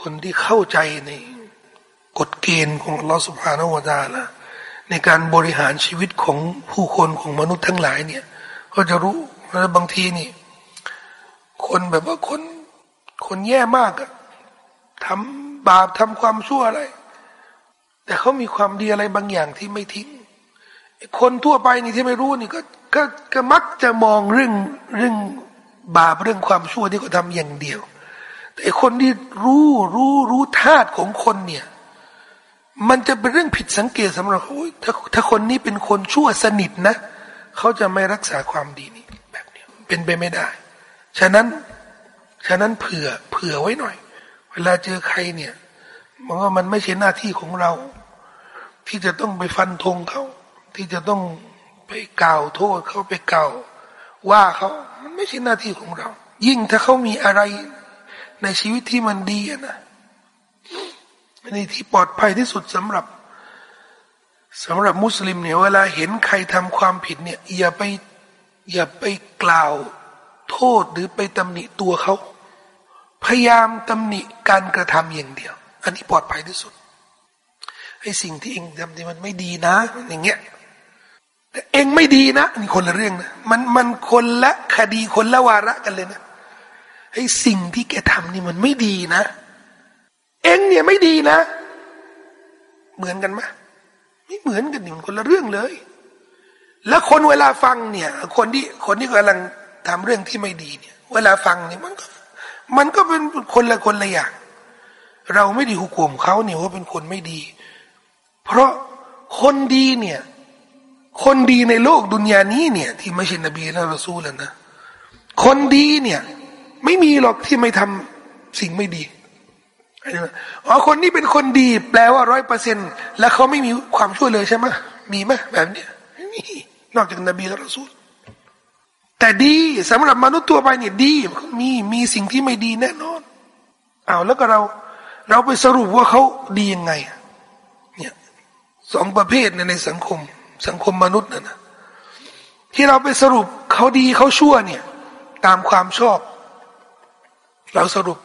คนที่เข้าใจใน กฎเกณฑ์ของลอสุภาโนวดาละในการบริหารชีวิตของผู้คนของมนุษย์ทั้งหลายเนี่ยก็จะรู้ว่าบางทีนี่ คนแบบว่าคนคนแย่มากอะทำบาปทำความชั่วอะไร แต่เขามีความดีอะไรบางอย่างที่ไม่ทิ้ง คนทั่วไปนี่ที่ไม่รู้นี่ก็ก็ก็มักจะมองเรื่องเรื่องบาปเรื่องความชั่วที่เขาทำอย่างเดียว แต่คนที่รู้รู้รู้ธาตุของคนเนี่ย มันจะเป็นเรื่องผิดสังเกตสำหรับเขาถ้าถ้าคนนี้เป็นคนชั่วสนิทนะ เขาจะไม่รักษาความดีนี้แบบนี้เป็นไปไม่ได้ ฉะนั้นฉะนั้นเผื่อเผื่อไว้หน่อย เวลาเจอใครเนี่ยมันว่ามันไม่ใช่หน้าที่ของเรา ที่จะต้องไปฟันธงเขาที่จะต้องไปกล่าวโทษเขาไปกล่าวว่าเขามันไม่ใช่หน้าที่ของเรา ยิ่งถ้าเขามีอะไรในชีวิตที่มันดีนะ นี่ที่ปลอดภัยที่สุดสำหรับสำหรับมุสลิมเนี่ยเวลาเห็นใครทำความผิดเนี่ยอย่าไปอย่าไปกล่าวโทษหรือไปตำหนิตัวเขา พยายามตำหนิการกระทำอย่างเดียว อันนี้ปลอดภัยที่สุดไอ้สิ่งที่เองทำที่มันไม่ดีนะอย่างเงี้ยแต่เองไม่ดีนะนี่คนละเรื่องนะมันมันคนละคดีคนละวาระกันเลยนะไอ้สิ่งที่แกทำนี่มันไม่ดีนะ เองเนี่ยไม่ดีนะ เหมือนกันไหมไม่เหมือนกันนี่มันคนละเรื่องเลย แล้วคนเวลาฟังเนี่ย คนที่คนที่กำลังทำเรื่องที่ไม่ดีเนี่ย เวลาฟังเนี่ยมันก็ มันก็เป็นคนละคนละอย่าง เราไม่ดีหุกมเขาเนี่ยว่าเป็นคนไม่ดี เพราะคนดีเนี่ย คนดีในโลกดุนยานี้เนี่ย ที่ไม่ใช่นบีและรอซูลนะคนดีเนี่ย ไม่มีหรอกที่ไม่ทำสิ่งไม่ดี อ๋อคนนี้เป็นคนดี แปลว่าร้อยเปอร์เซ็นแล้วเขาไม่มีความช่วยเลยใช่ไหมมีไหมแบบเนี้ยนอกจากนบีและรอซูลแต่ดีสำหรับมนุษย์ตัวไปเนี่ยดีมีมีสิ่งที่ไม่ดีแน่นอนเอาแล้วก็เราเราไปสรุปว่าเขาดียังไงเนี่ยสองประเภทในในสังคม สังคมมนุษย์นะนะที่เราไปสรุปเขาดีเขาชั่วเนี่ย ตามความชอบ เราสรุป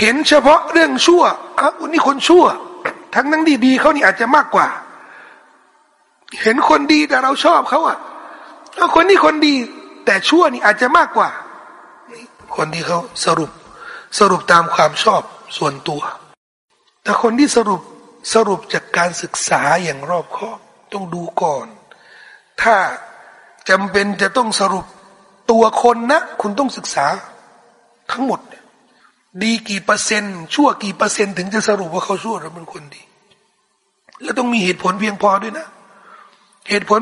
เห็นเฉพาะเรื่องชั่วอ้าวนี่คนชั่ว ทั้งนั้นดีดีเขานี่อาจจะมากกว่า เห็นคนดีแต่เราชอบเขาอะแล้วคนนี้คนดี แต่ชั่วนี่อาจจะมากกว่า คนที่เขาสรุปสรุปตามความชอบส่วนตัว แต่คนที่สรุปสรุปจากการศึกษาอย่างรอบคอบต้องดูก่อน ถ้าจำเป็นจะต้องสรุปตัวคนนะ คุณต้องศึกษาทั้งหมด ดีกี่เปอร์เซ็นต์ชั่วกี่เปอร์เซ็นต์ถึงจะสรุปว่าเขาชั่วหรือเป็นคนดี แล้วต้องมีเหตุผลเพียงพอด้วยนะ เหตุผล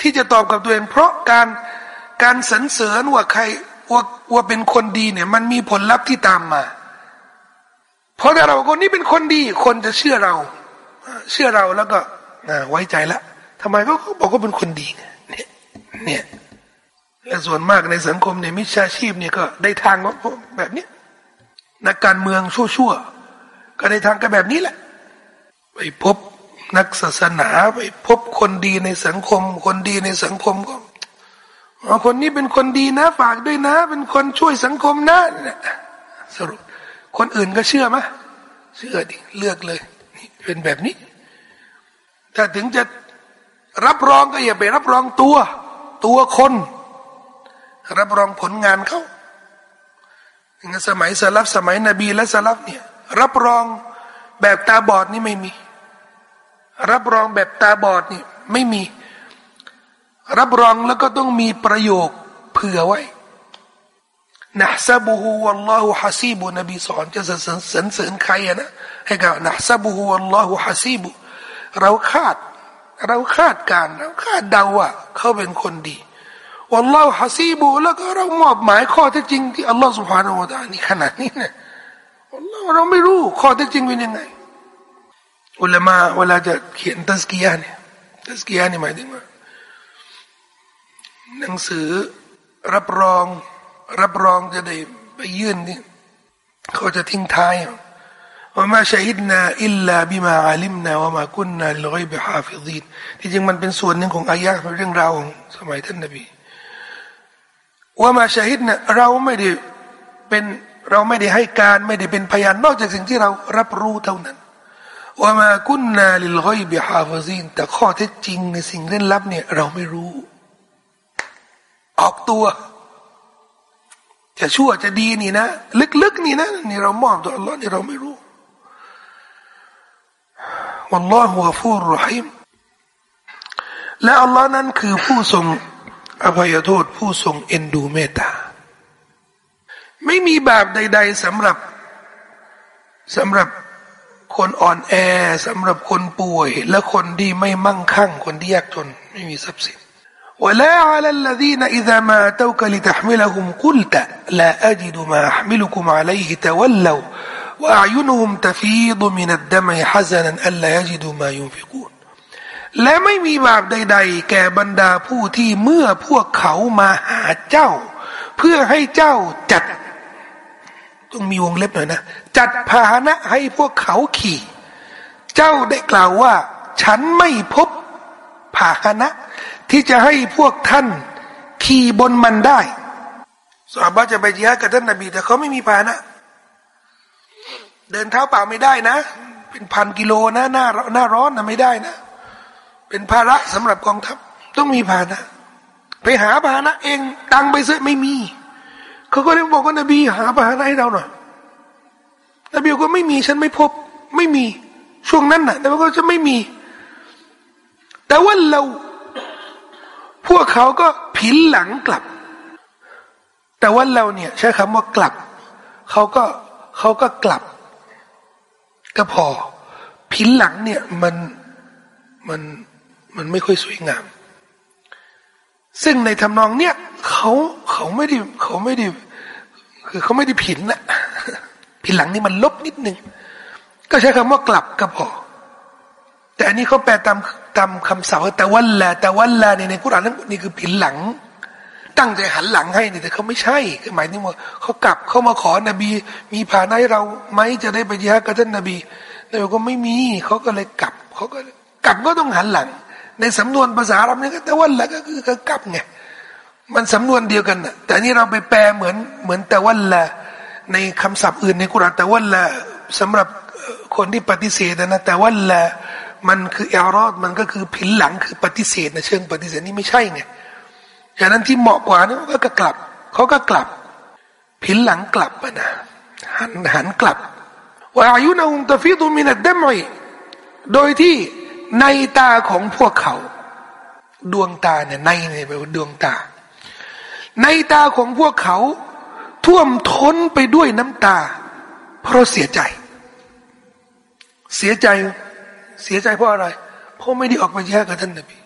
ที่จะตอบกับตัวเอง เพราะการการสรรเสริญว่าใครว่าว่าเป็นคนดีเนี่ย มันมีผลลัพธ์ที่ตามมา เพราะถ้าเราคนนี้เป็นคนดี คนจะเชื่อเรา เชื่อเราแล้วก็ไว้ใจละทำไมเขาบอกว่าเป็นคนดีเนี่ยเนี่ยและส่วนมากในสังคมในมิจฉาชีพเนี่ยก็ได้ทางแบบนี้ นักการเมืองชั่วๆก็ได้ทางกันแบบนี้แหละ ไปพบนักศาสนาไปพบคนดีในสังคม คนดีในสังคมก็คนนี้เป็นคนดีนะฝากด้วยนะ เป็นคนช่วยสังคมนะสรุปคนอื่นก็เชื่อไหมเชื่อดิเลือกเลยเป็นแบบนี้ ถ้าถึงจะรับรองก็อย่าไปรับรองตัว ตัวคน รับรองผลงานเขา สมัยสลับสมัยนบีและสลับเนี่ยรับรองแบบตาบอดนี่ไม่มี รับรองแบบตาบอดนี่ไม่มี รับรองแล้วก็ต้องมีประโยคเผื่อไว้นะซาบูฮูวัลลอฮุฮัซีบุนบีสอนจะสรรเสริญใครนะให้กับนะซาบูฮูวัลลอฮุฮัซีบุเราคาด เราคาดการเราคาดเดาว่าเขาเป็นคนดี วันเราฮัซีบูแล้วก็เรามอบหมายข้อเท็จจริงที่อัลลอฮฺสุบฮานาอูตานี่ขนาดนี้เนี่ยเราเราไม่รู้ข้อเท็จจริงเป็นยังไงอุลามาเวลาจะเขียนตัสกียาเนี่ยตัสกียานี่หมายถึงว่าหนังสือรับรองรับรองจะได้ไปยื่นนี่เขาจะทิ้งท้ายว่ามาชฮิดนาอิลลาบิมาอาลิมนาว่ามากุนนาลอยบิฮาฟิดีนที่จริงมันเป็นส่วนหนึ่งของอายะเรื่องราวของสมัยท่านนบี ว่ามาชฮิดนาเราไม่ได้เป็นเราไม่ได้ให้การไม่ได้เป็นพยานนอกจากสิ่งที่เรารับรู้เท่านั้นว่า وما كنا للغيب حافظينแต่ข้อเท็จจริงในสิ่งเร้นลับเนี่ยเราไม่รู้ ออกตัวจะชั่วจะดีนี่นะ ลึกๆนี่นะนี่เรามอบต่ออัลลอฮ์นี่เราไม่รู้والله غفور رحيمและอัลลอฮ์นั้นคือผู้ทรง อภัยโทษ ผู้ทรงเอ็นดูเมตตา ไม่มีบาปใด ๆสำหรับสำหรับคนอ่อนแอสำหรับคนป่วย และคนที่ไม่มั่งคั่ง คนที่ยากจนไม่มีทรัพย์สิน ولا على الذين إذا ما أتوك لتحملهم قلت لا أجد ما أحملكم عليه تولوا وأعينهم تفيض من الدمع حزنا ألا يجدوا ما ينفقون และไม่มีบาปใด ๆ แก่บรรดาผู้ที่เมื่อพวกเขามาหาเจ้า เพื่อให้เจ้าจัด ต้องมีวงเล็บหน่อยนะ จัดพาหนะให้พวกเขาขี่ เจ้าได้กล่าวว่า ฉันไม่พบพาหนะ ที่จะให้พวกท่านขี่บนมันได้สาบาจะไปยิฮกับท่านนบีแต่เขาไม่มีพาหนะ เดินเท้าเปล่าไม่ได้นะ เป็นพันกิโลนะหน้าหน้าร้อนนะไม่ได้นะ เป็นภาระสำหรับกองทัพต้องมีพานะไปหาพานะเองตังไปซื้อไม่มีเขาก็เลยบอกว่านบีหาพานะให้เราหน่อยนบีก็ไม่มีฉันไม่พบ ไม่มีช่วงนั้นน่ะแต่ว่าก็จะไม่มี แต่ว่าเรา พวกเขาก็ผินหลังกลับ แต่ว่าเราเนี่ย ใช้คำว่ากลับเขาก็เขาก็กลับ ก็พอผินหลังเนี่ยมันมัน มันไม่ค่อยสวยงาม ซึ่งในทำนองเนี้ยเขาเขาไม่ได้เขาไม่ได้คือเขาไม่ได้ผินนะผินหลังนี่มันลบนิดนึง ก็ใช้คำว่ากลับก็พอแต่อันนี้เขาแปลตามตามคำสาวแต่วันละแต่วันละในในกุรอานนั้นนี่คือผินหลัง ตั้งใจหันหลังให้นี่แต่เขาไม่ใช่คือหมายถึงว่าเขากลับเขามาขอนบี มีผ่านให้เราไหมจะได้ไปยิฮกับท่านนบีนบีก็ไม่มีเขาก็เลยกลับเขาก็กลับก็ต้องหันหลัง ในสำนวนภาษาอาหรับนี่ก็แต่วันละก็คือกลับไงมันสำนวนเดียวกันนะแต่นี่เราไปแปลเหมือนเหมือนแต่วันละในคำศัพท์อื่นในกุรานแต่วันละสำหรับคนที่ปฏิเสธนะแต่วันละมันคือเอรอดมันก็คือผินหลังคือปฏิเสธนะเชิงปฏิเสธนี่ไม่ใช่ไงฉะนั้นที่เหมาะกว่านี่ก็กลับเขาก็กลับ ผินหลังกลับนะหันหันกลับว่าอายุนาอุมตฟิดุมินัดเดมอยโดยที่ ในตาของพวกเขา ดวงตาเนี่ยในเนี่ยแปลว่าดวงตา ในตาของพวกเขา ท่วมท้นไปด้วยน้ำตา เพราะเสียใจ เสียใจเสียใจเพราะอะไร เพราะไม่ได้ออกไปแยกกับท่านนบี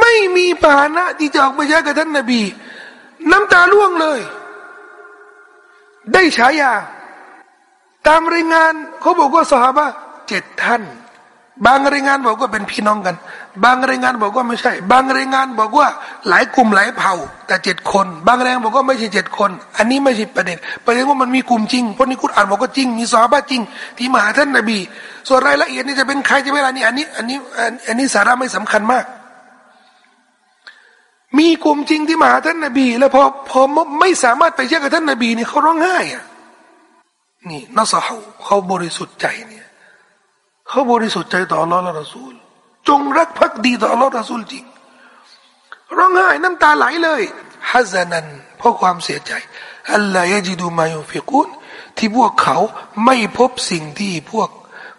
ไม่มีปานะที่จะออกไปแยกกับท่านนบี น้ำตาล่วงเลย ได้ฉายา ตามรายงานเขาบอกว่าสหบะเจ็ดท่าน บางรายงานบอกว่าเป็นพี่น้องกัน บางรายงานบอกว่าไม่ใช่ บางรายงานบอกว่าหลายกลุ่มหลายเผ่า แต่เจ็ดคน บางรายงานบอกว่าไม่ใช่เจ็ดคน อันนี้ไม่ใช่ประเด็น ประเด็นว่ามันมีกลุ่มจริงเพราะนี่คุณอ่านบอกว่าจริง มีสาบะจริง ที่มาหาท่านนบี ส่วนรายละเอียดนี่จะเป็นใครจะเป็นอะไรนี่อันนี้อันนี้อันนี้สาระไม่สำคัญมาก มีกลุ่มจริงที่มาหาท่านนบี แล้วพอพอไม่สามารถไปเชื่อกับท่านนบีนี่เขาร้องไห้อะนี่นัสเขาเขาบริสุทธิ์ใจเนี่ย เขาบริสุทธิ์ใจต่ออัลลอฮ์และรอซูล จงรักภักดีต่ออัลลอฮ์รอซูลจริงร้องไห้น้ำตาไหลเลยฮัซนันเพราะความเสียใจอัลลอฮ์ยะจิดูมายุฟิกุนที่พวกเขาไม่พบสิ่งที่พวก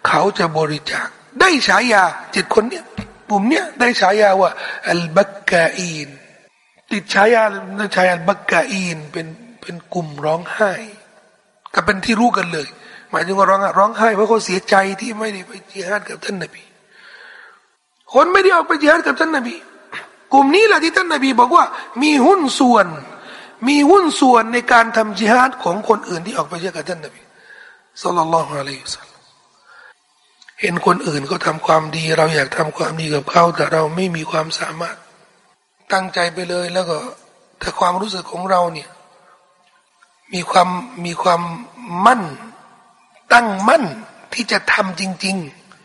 เขาจะบริจาค ได้ฉายาเจ็ดคนเนี้ยปุ่มเนี้ยได้ฉายาว่าอัลบักกาอีนติดฉายาได้ฉายาบักกาอีนเป็นเป็นกลุ่มร้องไห้ก็เป็นที่รู้กันเลย หมายถึงว่าร้องร้องไห้เพราะเขาเสียใจที่ไม่ได้ไปจิฮาดกับท่านนบี คนไม่ได้ออกไปจิฮาดกับท่านนบี กลุ่มนี้แหละที่ท่านนบีบอกว่า มีหุ้นส่วน มีหุ้นส่วนในการทำจิฮาดของคนอื่นที่ออกไปจิฮาดกับท่านนบีสุลต่านละฮ์อะลัยฮิสซาลเห็นคนอื่นเขาทาความดี เราอยากทำความดีกับเขาแต่เราไม่มีความสามารถตั้งใจไปเลยแล้วก็แต่ความรู้สึกของเราเนี่ยมีความมีความมั่น ตั้งมั่นที่จะทำจริง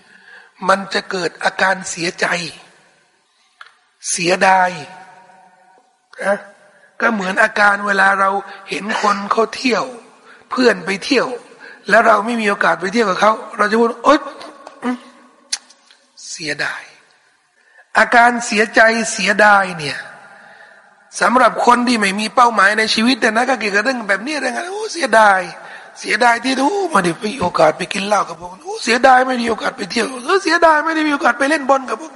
ๆ มันจะเกิดอาการเสียใจ เสียดายนะก็เหมือนอาการเวลาเราเห็นคนเขาเที่ยว เพื่อนไปเที่ยว แล้วเราไม่มีโอกาสไปเที่ยวกับเขาเราจะพูดโอ๊ยเสียดาย อาการเสียใจเสียดายเนี่ยสำหรับคนที่ไม่มีเป้าหมายในชีวิตแต่นะก็เกี่ยวกับเรื่องแบบนี้เรื่องอะไรโอ้เสียดาย เสียดายที่ทูไม่ได้มีโอกาสไปกินเหล้ากับพวกโอ้เสียดายไม่มีโอกาสไปเที่ยวเสียดายไม่ได้มีโอกาสไปเล่นบอลกับพวก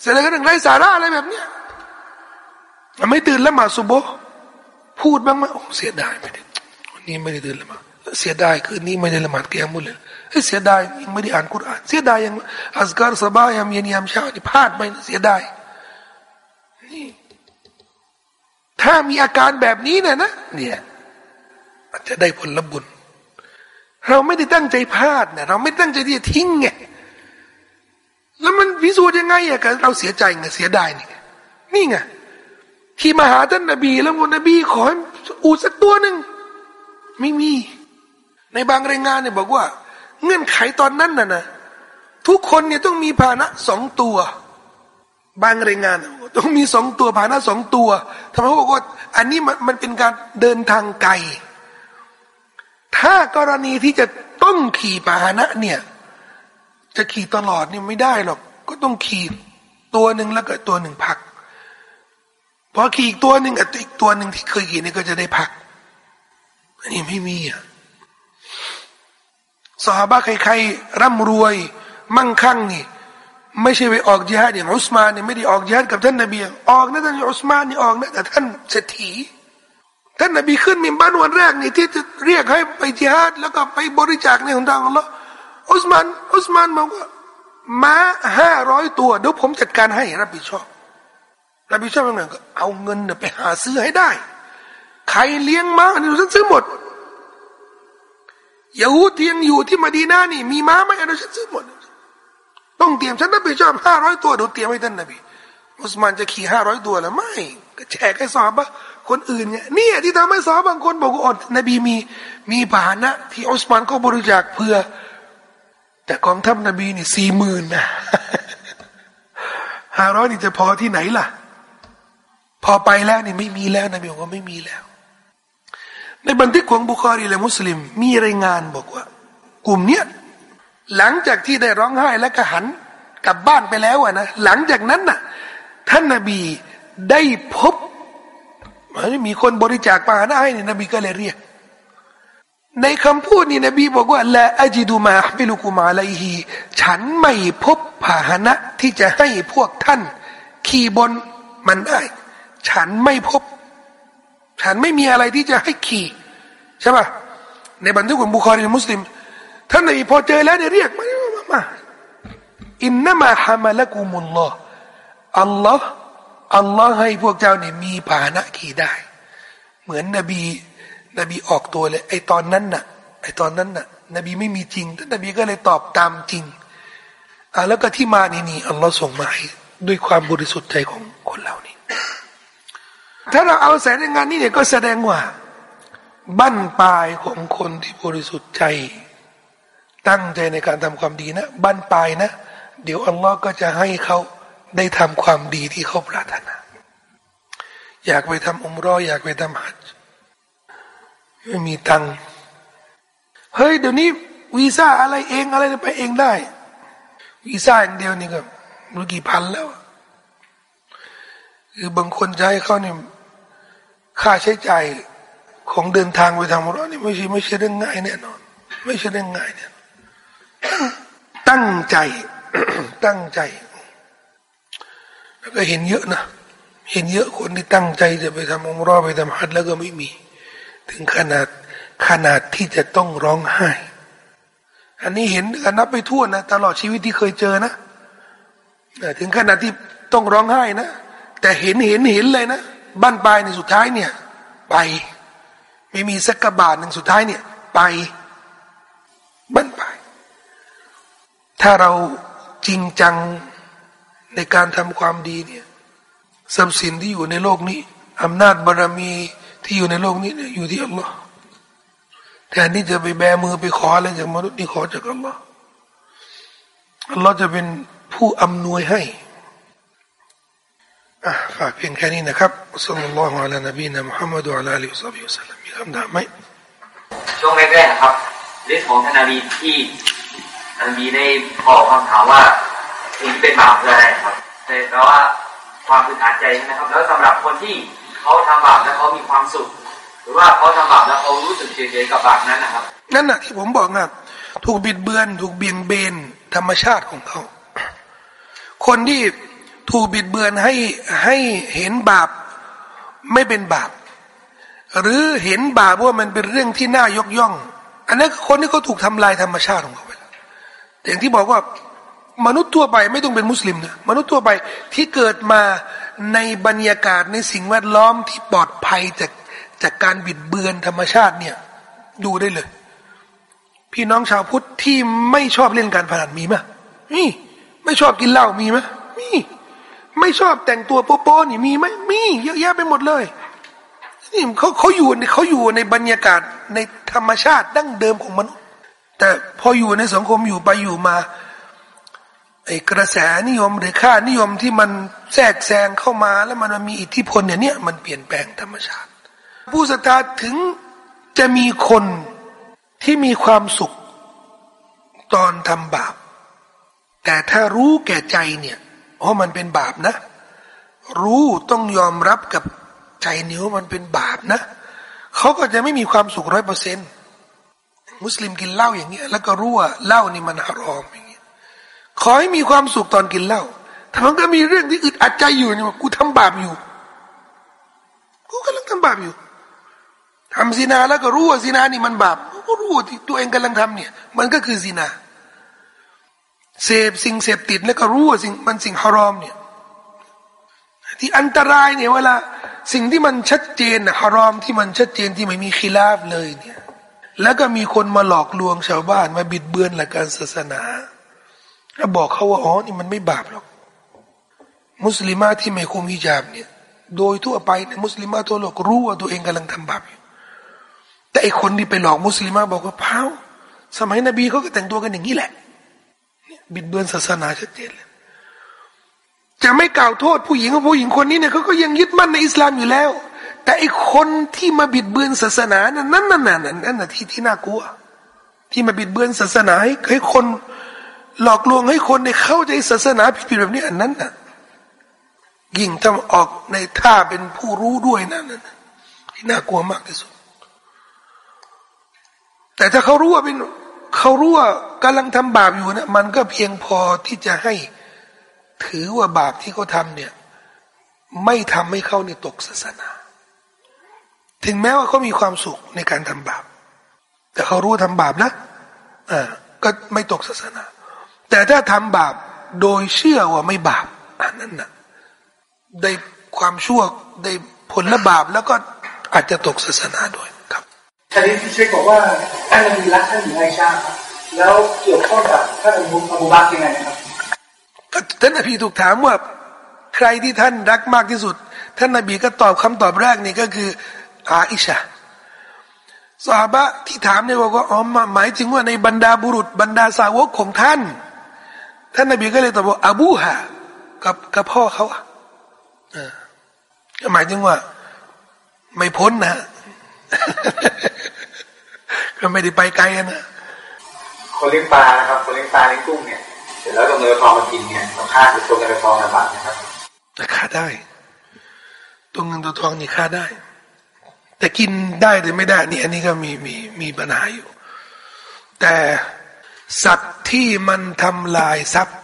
เสียดายก็เรื่องไร้สาระอะไรแบบเนี้ยไม่ตื่นล้วมาสุโบพูดบ้างไหมโอ้เสียดายไม่ได้วันนี้ไม่ได้ตื่นล้วมาเสียดายคืนนี้ไม่ได้ละหมาดเกียมุลเลยเสียดายยังไม่ได้อ่านกุรอานเสียดายยังอัสการสบายยามเย็นยามเช้านี่พลาดไปเสียดายนี่ถ้ามีอาการแบบนี้เนี่ยนะเนี่ยจจะได้ผลบุญ เราไม่ได้ตั้งใจพลาดเนี่ยเราไม่ตั้งใจที่จะทิ้งไงแล้วมันวิสูจน์ยังไงอะกันเราเสียใจไงเสียดายนี่นี่ไงที่มาหาท่านนบีแล้วนนบีขออูสักตัวหนึ่งไม่มี ในบางรายงานเนี่ยบอกว่า เงื่อนไขตอนนั้นน่ะนะทุกคนเนี่ยต้องมีภานะสองตัว บางรายงานต้องมีสองตัวภานะสองตัวทำไมเขาบอกว่า อันนี้มันมันเป็นการเดินทางไกล ถ้ากรณีที่จะต้องขี่พาหนะเนี่ย จะขี่ตลอดเนี่ยไม่ได้หรอก ก็ต้องขี่ตัวหนึ่งแล้วก็ตัวหนึ่งพักพอขี่อีกตัวหนึ่งอีกตัวหนึ่งที่เคยขี่นี่ก็จะได้พักอันนี้ไม่มีอะสหบาใครๆร่ำรวย มั่งคั่งนี่ ไม่ใช่ไปออกจิฮาดอย่างอุสมานเนี่ยไม่ได้ออกจิฮาดกับท่านนบีออกนะท่านอุสมานนี่ออกนะแต่ท่านเศรษฐี ท่านนบีขึ้นมิมบ้านวันแรกนี่ที่จะเรียกให้ไปจิฮาดแล้วก็ไปบริจาคในหนทางอัลลอฮ์อุสมานอุสมานบอกว่าม้าห้าร้อยตัวเดี๋ยวผมจัดการให้รับผิดชอบรับผิดชอบยังไงก็เอาเงินไปหาซื้อให้ได้ ใครเลี้ยงม้าอันนี้ฉันซื้อหมดยาฮูที่ยังอยู่ที่มาดีนานี่ มีม้าไหมอันนี้ฉันซื้อหมด ต้องเตรียมฉันรับผิดชอบห้าร้อยตัวเดี๋ยวเตรียมให้ท่านนบีอุสมานจะขี่ห้าร้อยตัวแล้วไม่ก็แจกให้สอบบะ คนอื่นเนี่ยนี่ที่ทำให้สอบบางคนบอกว่าอดนบีมีมีบานะ ที่อุสมานก็บริจาคเพื่อ แต่กองทัพนบีเนี่ยสี่หมื่นนะห้าร้อยนี่จะพอที่ไหนล่ะ พอไปแล้วนี่ไม่มีแล้วนบีบอกว่าไม่มีแล้ว ในบันทึกของบุคอรีและมุสลิม มีรายงานบอกว่า กลุ่มเนี้ยหลังจากที่ได้ร้องไห้และก็หันกลับบ้านไปแล้วอะนะหลังจากนั้นน่ะ ท่านนบีได้พบ มันมีคนบริจาคพาหนะให้เนี่ยนบีก็เลยเรียก ในคำพูดนี่นบีบอกว่าلا أجد ما أحملكم عليهฉันไม่พบพาหนะที่จะให้พวกท่าน ขี่บนมันได้ ฉันไม่พบ ฉันไม่มีอะไรที่จะให้ขี่ใช่ปะในบันทึกของบุคคลมุสลิมท่านนบีพอเจอแล้วเนี่ยเรียกมามามาอินนามาฮามาละกุมุลลอฮ์อัลลอฮ์ อัลลอฮ์ให้พวกเจ้าเนี่ยมีผานะขี่ได้ เหมือนนบี นบีออกตัวเลย ไอตอนนั้นน่ะ ไอตอนนั้นน่ะ นบีไม่มีจริงท่านนบีก็เลยตอบตามจริงอ่าแล้วก็ที่มานี่นี่อัลลอฮ์ส่งมาให้ด้วยความบริสุทธิ์ใจของคนเหล่านี้ถ้าเราเอาแสงงานนี้เนี่ยก็แสดงว่า บั้นปลายของคนที่บริสุทธิ์ใจ ตั้งใจในการทำความดีนะ บั้นปลายนะ เดี๋ยวอัลลอฮ์ก็จะให้เขา ได้ทำความดีที่เขาปรารถนา อยากไปทำอุมรออยากไปทำฮัจไม่มีตังค์เฮ้ยเดี๋ยวนี้วีซ่าอะไรเองอะไรไปเองได้ วีซ่าอย่างเดียวนี่ก็รู้กี่พันแล้วคือบางคนจะให้เขาเนี่ยค่าใช้จ่ายของเดินทางไปทำรถนี่ไม่ใช่ไม่ใช่เรื่องง่ายแน่นอน ไม่ใช่เรื่องง่ายเนี่ยตั้งใจตั้งใจ แล้วก็เห็นเยอะนะ เห็นเยอะคนที่ตั้งใจจะไปทำองค์รอไปทำฮัทแล้วก็ไม่มี ถึงขนาดขนาดที่จะต้องร้องไห้ อันนี้เห็นกันนับไปทั่วนะ ตลอดชีวิตที่เคยเจอนะถึงขนาดที่ต้องร้องไห้นะ แต่เห็นเห็นเห็นเลยนะบ้านปลายในสุดท้ายเนี่ย ไป ไม่มีสักกระบาทหนึ่งสุดท้ายเนี่ย ไปบ้านปลายถ้าเราจริงจัง ในการทำความดีเนี่ยทรัพย์สินที่อยู่ในโลกนี้อำนาจบารรมีที่อยู่ในโลกนี้เนี่ยอยู่ที่อัลลอฮ์แทนที่จะไปแบมือไปขออะไรจากมนุษย์นี่ขอจากอัลลอฮ์อัลลอฮ์จะเป็นผู้อำนวยให้ฝากเพียงแค่นี้นะครับสัลลัลลอฮุอะลัยนบีนะมุฮัมมัดอัลลอฮฺอัลัยฮิวซัลลัมมีคำถามไหมช่วงแรกๆนะครับเรื่องของท่านนาบีที่นาบีได้ตอบคำถามว่า สิ่งที่เป็นบาปอะไรครับแต่ว่าความอึดอัดใจนะครับ แล้วสำหรับคนที่เขาทำบาปแล้วเขามีความสุข หรือว่าเขาทำบาปแล้วเขารู้สึกเฉยๆกับบาปนั้นนะครับ นั่นน่ะที่ผมบอกนะถูกบิดเบือน ถูกเบี่ยงเบนธรรมชาติของเขา คนที่ถูกบิดเบือนให้ให้เห็นบาปไม่เป็นบาป หรือเห็นบาปว่ามันเป็นเรื่องที่น่ายกย่อง อันนั้นคนที่เขาถูกทำลายธรรมชาติของเขาไปแล้วอย่างที่บอกว่า มนุษย์ทั่วไปไม่ต้องเป็นมุสลิมนะมนุษย์ทั่วไปที่เกิดมาในบรรยากาศในสิ่งแวดล้อมที่ปลอดภัยจากจากการบิดเบือนธรรมชาติเนี่ย ดูได้เลย พี่น้องชาวพุทธที่ไม่ชอบเล่นการพนันมีไหมมีไม่ชอบกินเหล้ามีไหมมีไม่ชอบแต่งตัวโป๊ะๆนี่มีไหมมีเยอะแยะไปหมดเลยนี่เขาเขาอยู่เขาอยู่ในบรรยากาศในธรรมชาติดั้งเดิมของมนุษย์ แต่พออยู่ในสังคมอยู่ไปอยู่มา ไอ้กระแสนิยมหรือค่านิยมที่มันแทรกแซงเข้ามา แล้วมันมีอิทธิพลเนี่ยเนี่ยมันเปลี่ยนแปลงธรรมชาติ ผู้ศรัทธาถึงจะมีคนที่มีความสุขตอนทำบาป แต่ถ้ารู้แก่ใจเนี่ยเพราะมันเป็นบาปนะ รู้ต้องยอมรับกับใจนี่ว่ามันเป็นบาปนะเขาก็จะไม่มีความสุขร้อยเปอร์เซ็นต์มุสลิมกินเหล้าอย่างเงี้ยแล้วก็รู้ว่าเหล้านี่มันฮารอมอย่า ขอให้มีความสุขตอนกินเหล้าถ้ามันก็มีเรื่องที่อึดอัดใจอยู่เนี่ยกูทำบาปอยู่ กูกำลังทำบาปอยู่ทำซีนาแล้วก็รู้ว่าซีนานี่มันบาปก็รู้ว่าที่ตัวเองกำลังทำเนี่ย มันก็คือซีนาเสพสิ่งเสพติดแล้วก็รู้ว่าสิ่งมันสิ่งฮารอมเนี่ย ที่อันตรายเนี่ยเวลาสิ่งที่มันชัดเจนนะฮารอมที่มันชัดเจนที่ไม่มีขีลาบเลยเนี่ย แล้วก็มีคนมาหลอกลวงชาวบ้านมาบิดเบือนหลักการศาสนา แล้วบอกเขาว่าอ๋อนี่มันไม่บาปหรอก มุสลิมาที่ไม่คุมฮิญาบเนี่ย โดยทั่วไปเนี่ยมุสลิมาทั่วโลกรู้ว่าตัวเองกำลังทำบาปอยู่แต่ไอคนที่ไปหลอกมุสลิมาบอกว่าเผาสมัยนบีเขาก็แต่งตัวกันอย่างนี้แหละบิดเบือนศาสนาชัดเจนเลยจะไม่กล่าวโทษผู้หญิงว่าผู้หญิงคนนี้เนี่ยเขาก็ยังยึดมั่นในอิสลามอยู่แล้ว แต่ไอคนที่มาบิดเบือนศาสนานั้นนั่นนั่นนั่นนั่นนั่นที่ที่น่ากลัว ที่มาบิดเบือนศาสนาให้ให้คน หลอกลวงให้คนในเข้าใจศาสนาผิดๆแบบนี้อันนั้นน่ะยิ่งถ้าออกในท่าเป็นผู้รู้ด้วยนั่นที่น่ากลัวมากที่สุด แต่ถ้าเขารู้ว่าเป็นเขารู้ว่ากำลังทำบาปอยู่นะมันก็เพียงพอที่จะให้ถือว่าบาปที่เขาทำเนี่ย ไม่ทำให้เขาเนี่ยตกศาสนา ถึงแม้ว่าเขามีความสุขในการทำบาป แต่เขารู้ทำบาปนะอ่าก็ไม่ตกศาสนา แต่ถ้าทำบาปโดยเชื่อว่าไม่บาปอันนั้นนะได้ความชั่วได้ผลละบาปแล้วก็อาจจะตกศาสนาด้วยครับชาลิที่เชคบอกว่าท่านนบีรักท่านหญิงไอชาแล้วเกี่ยวข้องกับท่านอบูบักยังไงครับท่านนบีถูกถามว่าใครที่ท่านรักมากที่สุด ท่านนบีก็ตอบคำตอบแรกนี่ก็คืออาอิชาสาบะที่ถามเนี่ยบอกว่าอ๋อหมายถึงว่าในบรรดาบุรุษบรรดาสาวกของท่าน ท่านนบีก็เลยตอบว่าอบูฮะกับกับพ่อเขาอะหมายถึงว่า ไม่พ้นนะก็ไม่ได้ไปไกลนะคนเลี้ยงปลานะครับ คนเลี้ยงปลาเลี้ยงกุ้งเนี่ยร็จแล้วตัวเงินทองมากินเนี่ยต้องฆ่าตัวเงินตัวทองระบาดนะครับฆ่าได้ ตัวเงินตัวทองนี่ฆ่าได้ แต่กินได้หรือไม่ได้ นี่อันนี้ก็มีมีมีปัญหาอยู่ แต่ สัตว์ที่มันทำลายทรัพย์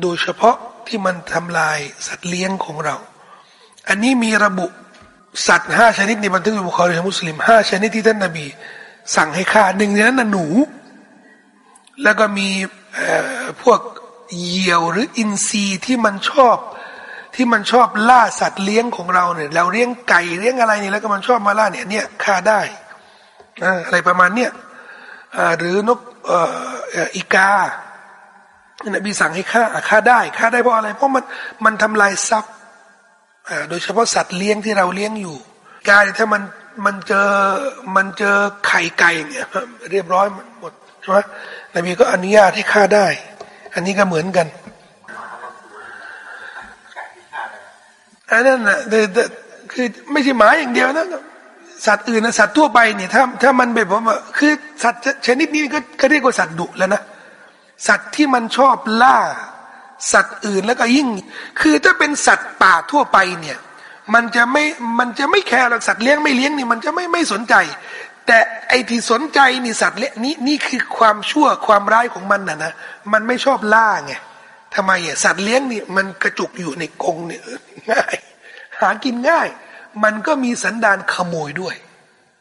โดยเฉพาะที่มันทำลายสัตว์เลี้ยงของเรา อันนี้มีระบุสัตว์ห้าชนิดในบันทึกบุคคลของมุสลิมห้าชนิดที่ท่านนบี สั่งให้ฆ่าหนึ่งในนั้นน่ะหนู แล้วก็มีพวกเหยี่ยวหรืออินทรีที่มันชอบที่มันชอบล่าสัตว์เลี้ยงของเราเนี่ย เราเลี้ยงไก่เลี้ยงอะไรนี่แล้วก็มันชอบมาล่าเนี่ยเนี่ยฆ่าได้อะไรประมาณเนี้ยหรือนก อีกานบีสั่งให้ฆ่าฆ่าได้ฆ่าได้เพราะอะไร เพราะมันมันทำลายทรัพย์โดยเฉพาะสัตว์เลี้ยงที่เราเลี้ยงอยู่กายถ้ามันมันเจอมันเจอไข่ไก่เนี่ยเรียบร้อยหมดใช่ไหมนบีก็อนุญาตให้ฆ่าได้ อันนี้ก็เหมือนกันอันนั้นนะคือไม่ใช่หมาอย่างเดียวนะ สัตว์อื่นนะสัตว์ทั่วไปเนี่ยถ้าถ้ามันแบบว่าคือสัตว์ชนิดนี้ก็ก็เรียกว่าสัตว์ดุแล้วนะสัตว์ที่มันชอบล่า สัตว์อื่นแล้วก็ยิ่ง คือถ้าเป็นสัตว์ป่าทั่วไปเนี่ย มันจะไม่มันจะไม่แคร์หรอกสัตว์เลี้ยงไม่เลี้ยงนี่มันจะไม่ไม่สนใจ แต่ไอที่สนใจนี่สัตว์เลี้ยงนี่นี่คือความชั่วความร้ายของมันนะนะมันไม่ชอบล่าไงทำไมอะสัตว์เลี้ยงนี่มันกระจุกอยู่ในกรงเนี่ยง่าย หากินง่าย มันก็มีสันดานขโมยด้วย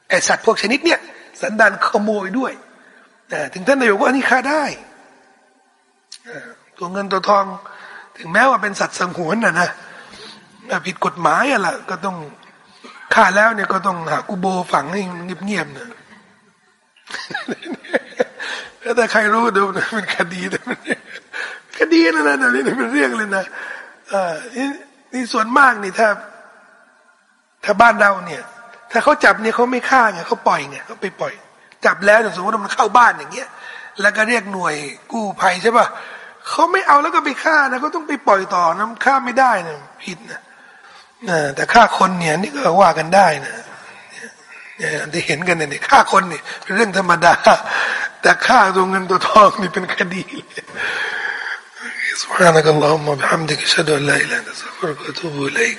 ไอสัตว์พวกชนิดเนี่ยสันดานขโมยด้วยถึงท่านนายกว่านี่ฆ่าได้ตัวเงินตัวทอง ถึงแม้ว่าเป็นสัตว์สังหวนนะนะผิดกฎหมายอะล่ะก็ต้องฆ่าแล้วเนี่ยก็ต้องหากุโบฝังให้เงียบๆนะถ้าใครรู้ดูนะเป็นคดีนคดีนะนะนี่เป็นเรื่องเลยนะอ่านี่ส่วนมากนี่ถ้า ถ้าบ้านเราเนี่ย ถ้าเขาจับเนี่ยเขาไม่ฆ่าไงเขาปล่อยไงเขาไปปล่อย จับแล้วสมมติว่ามันเข้าบ้านอย่างเงี้ยแล้วก็เรียกหน่วยกู้ภัยใช่ป่ะเขาไม่เอาแล้วก็ไปฆ่านะเขาต้องไปปล่อยต่อนะฆ่าไม่ได้นะผิดนะนะแต่ฆ่าคนเนี่ยนี่ก็ว่ากันได้นะเนี่ยที่เห็นกันเนี่ยฆ่าคนนี่เป็นเรื่องธรรมดา แต่ฆ่าตัวเงินตัวทองนี่เป็นคดี سبحانك اللهم وبحمدك اشهد ان لا اله الا انت استغفرك واتوب اليك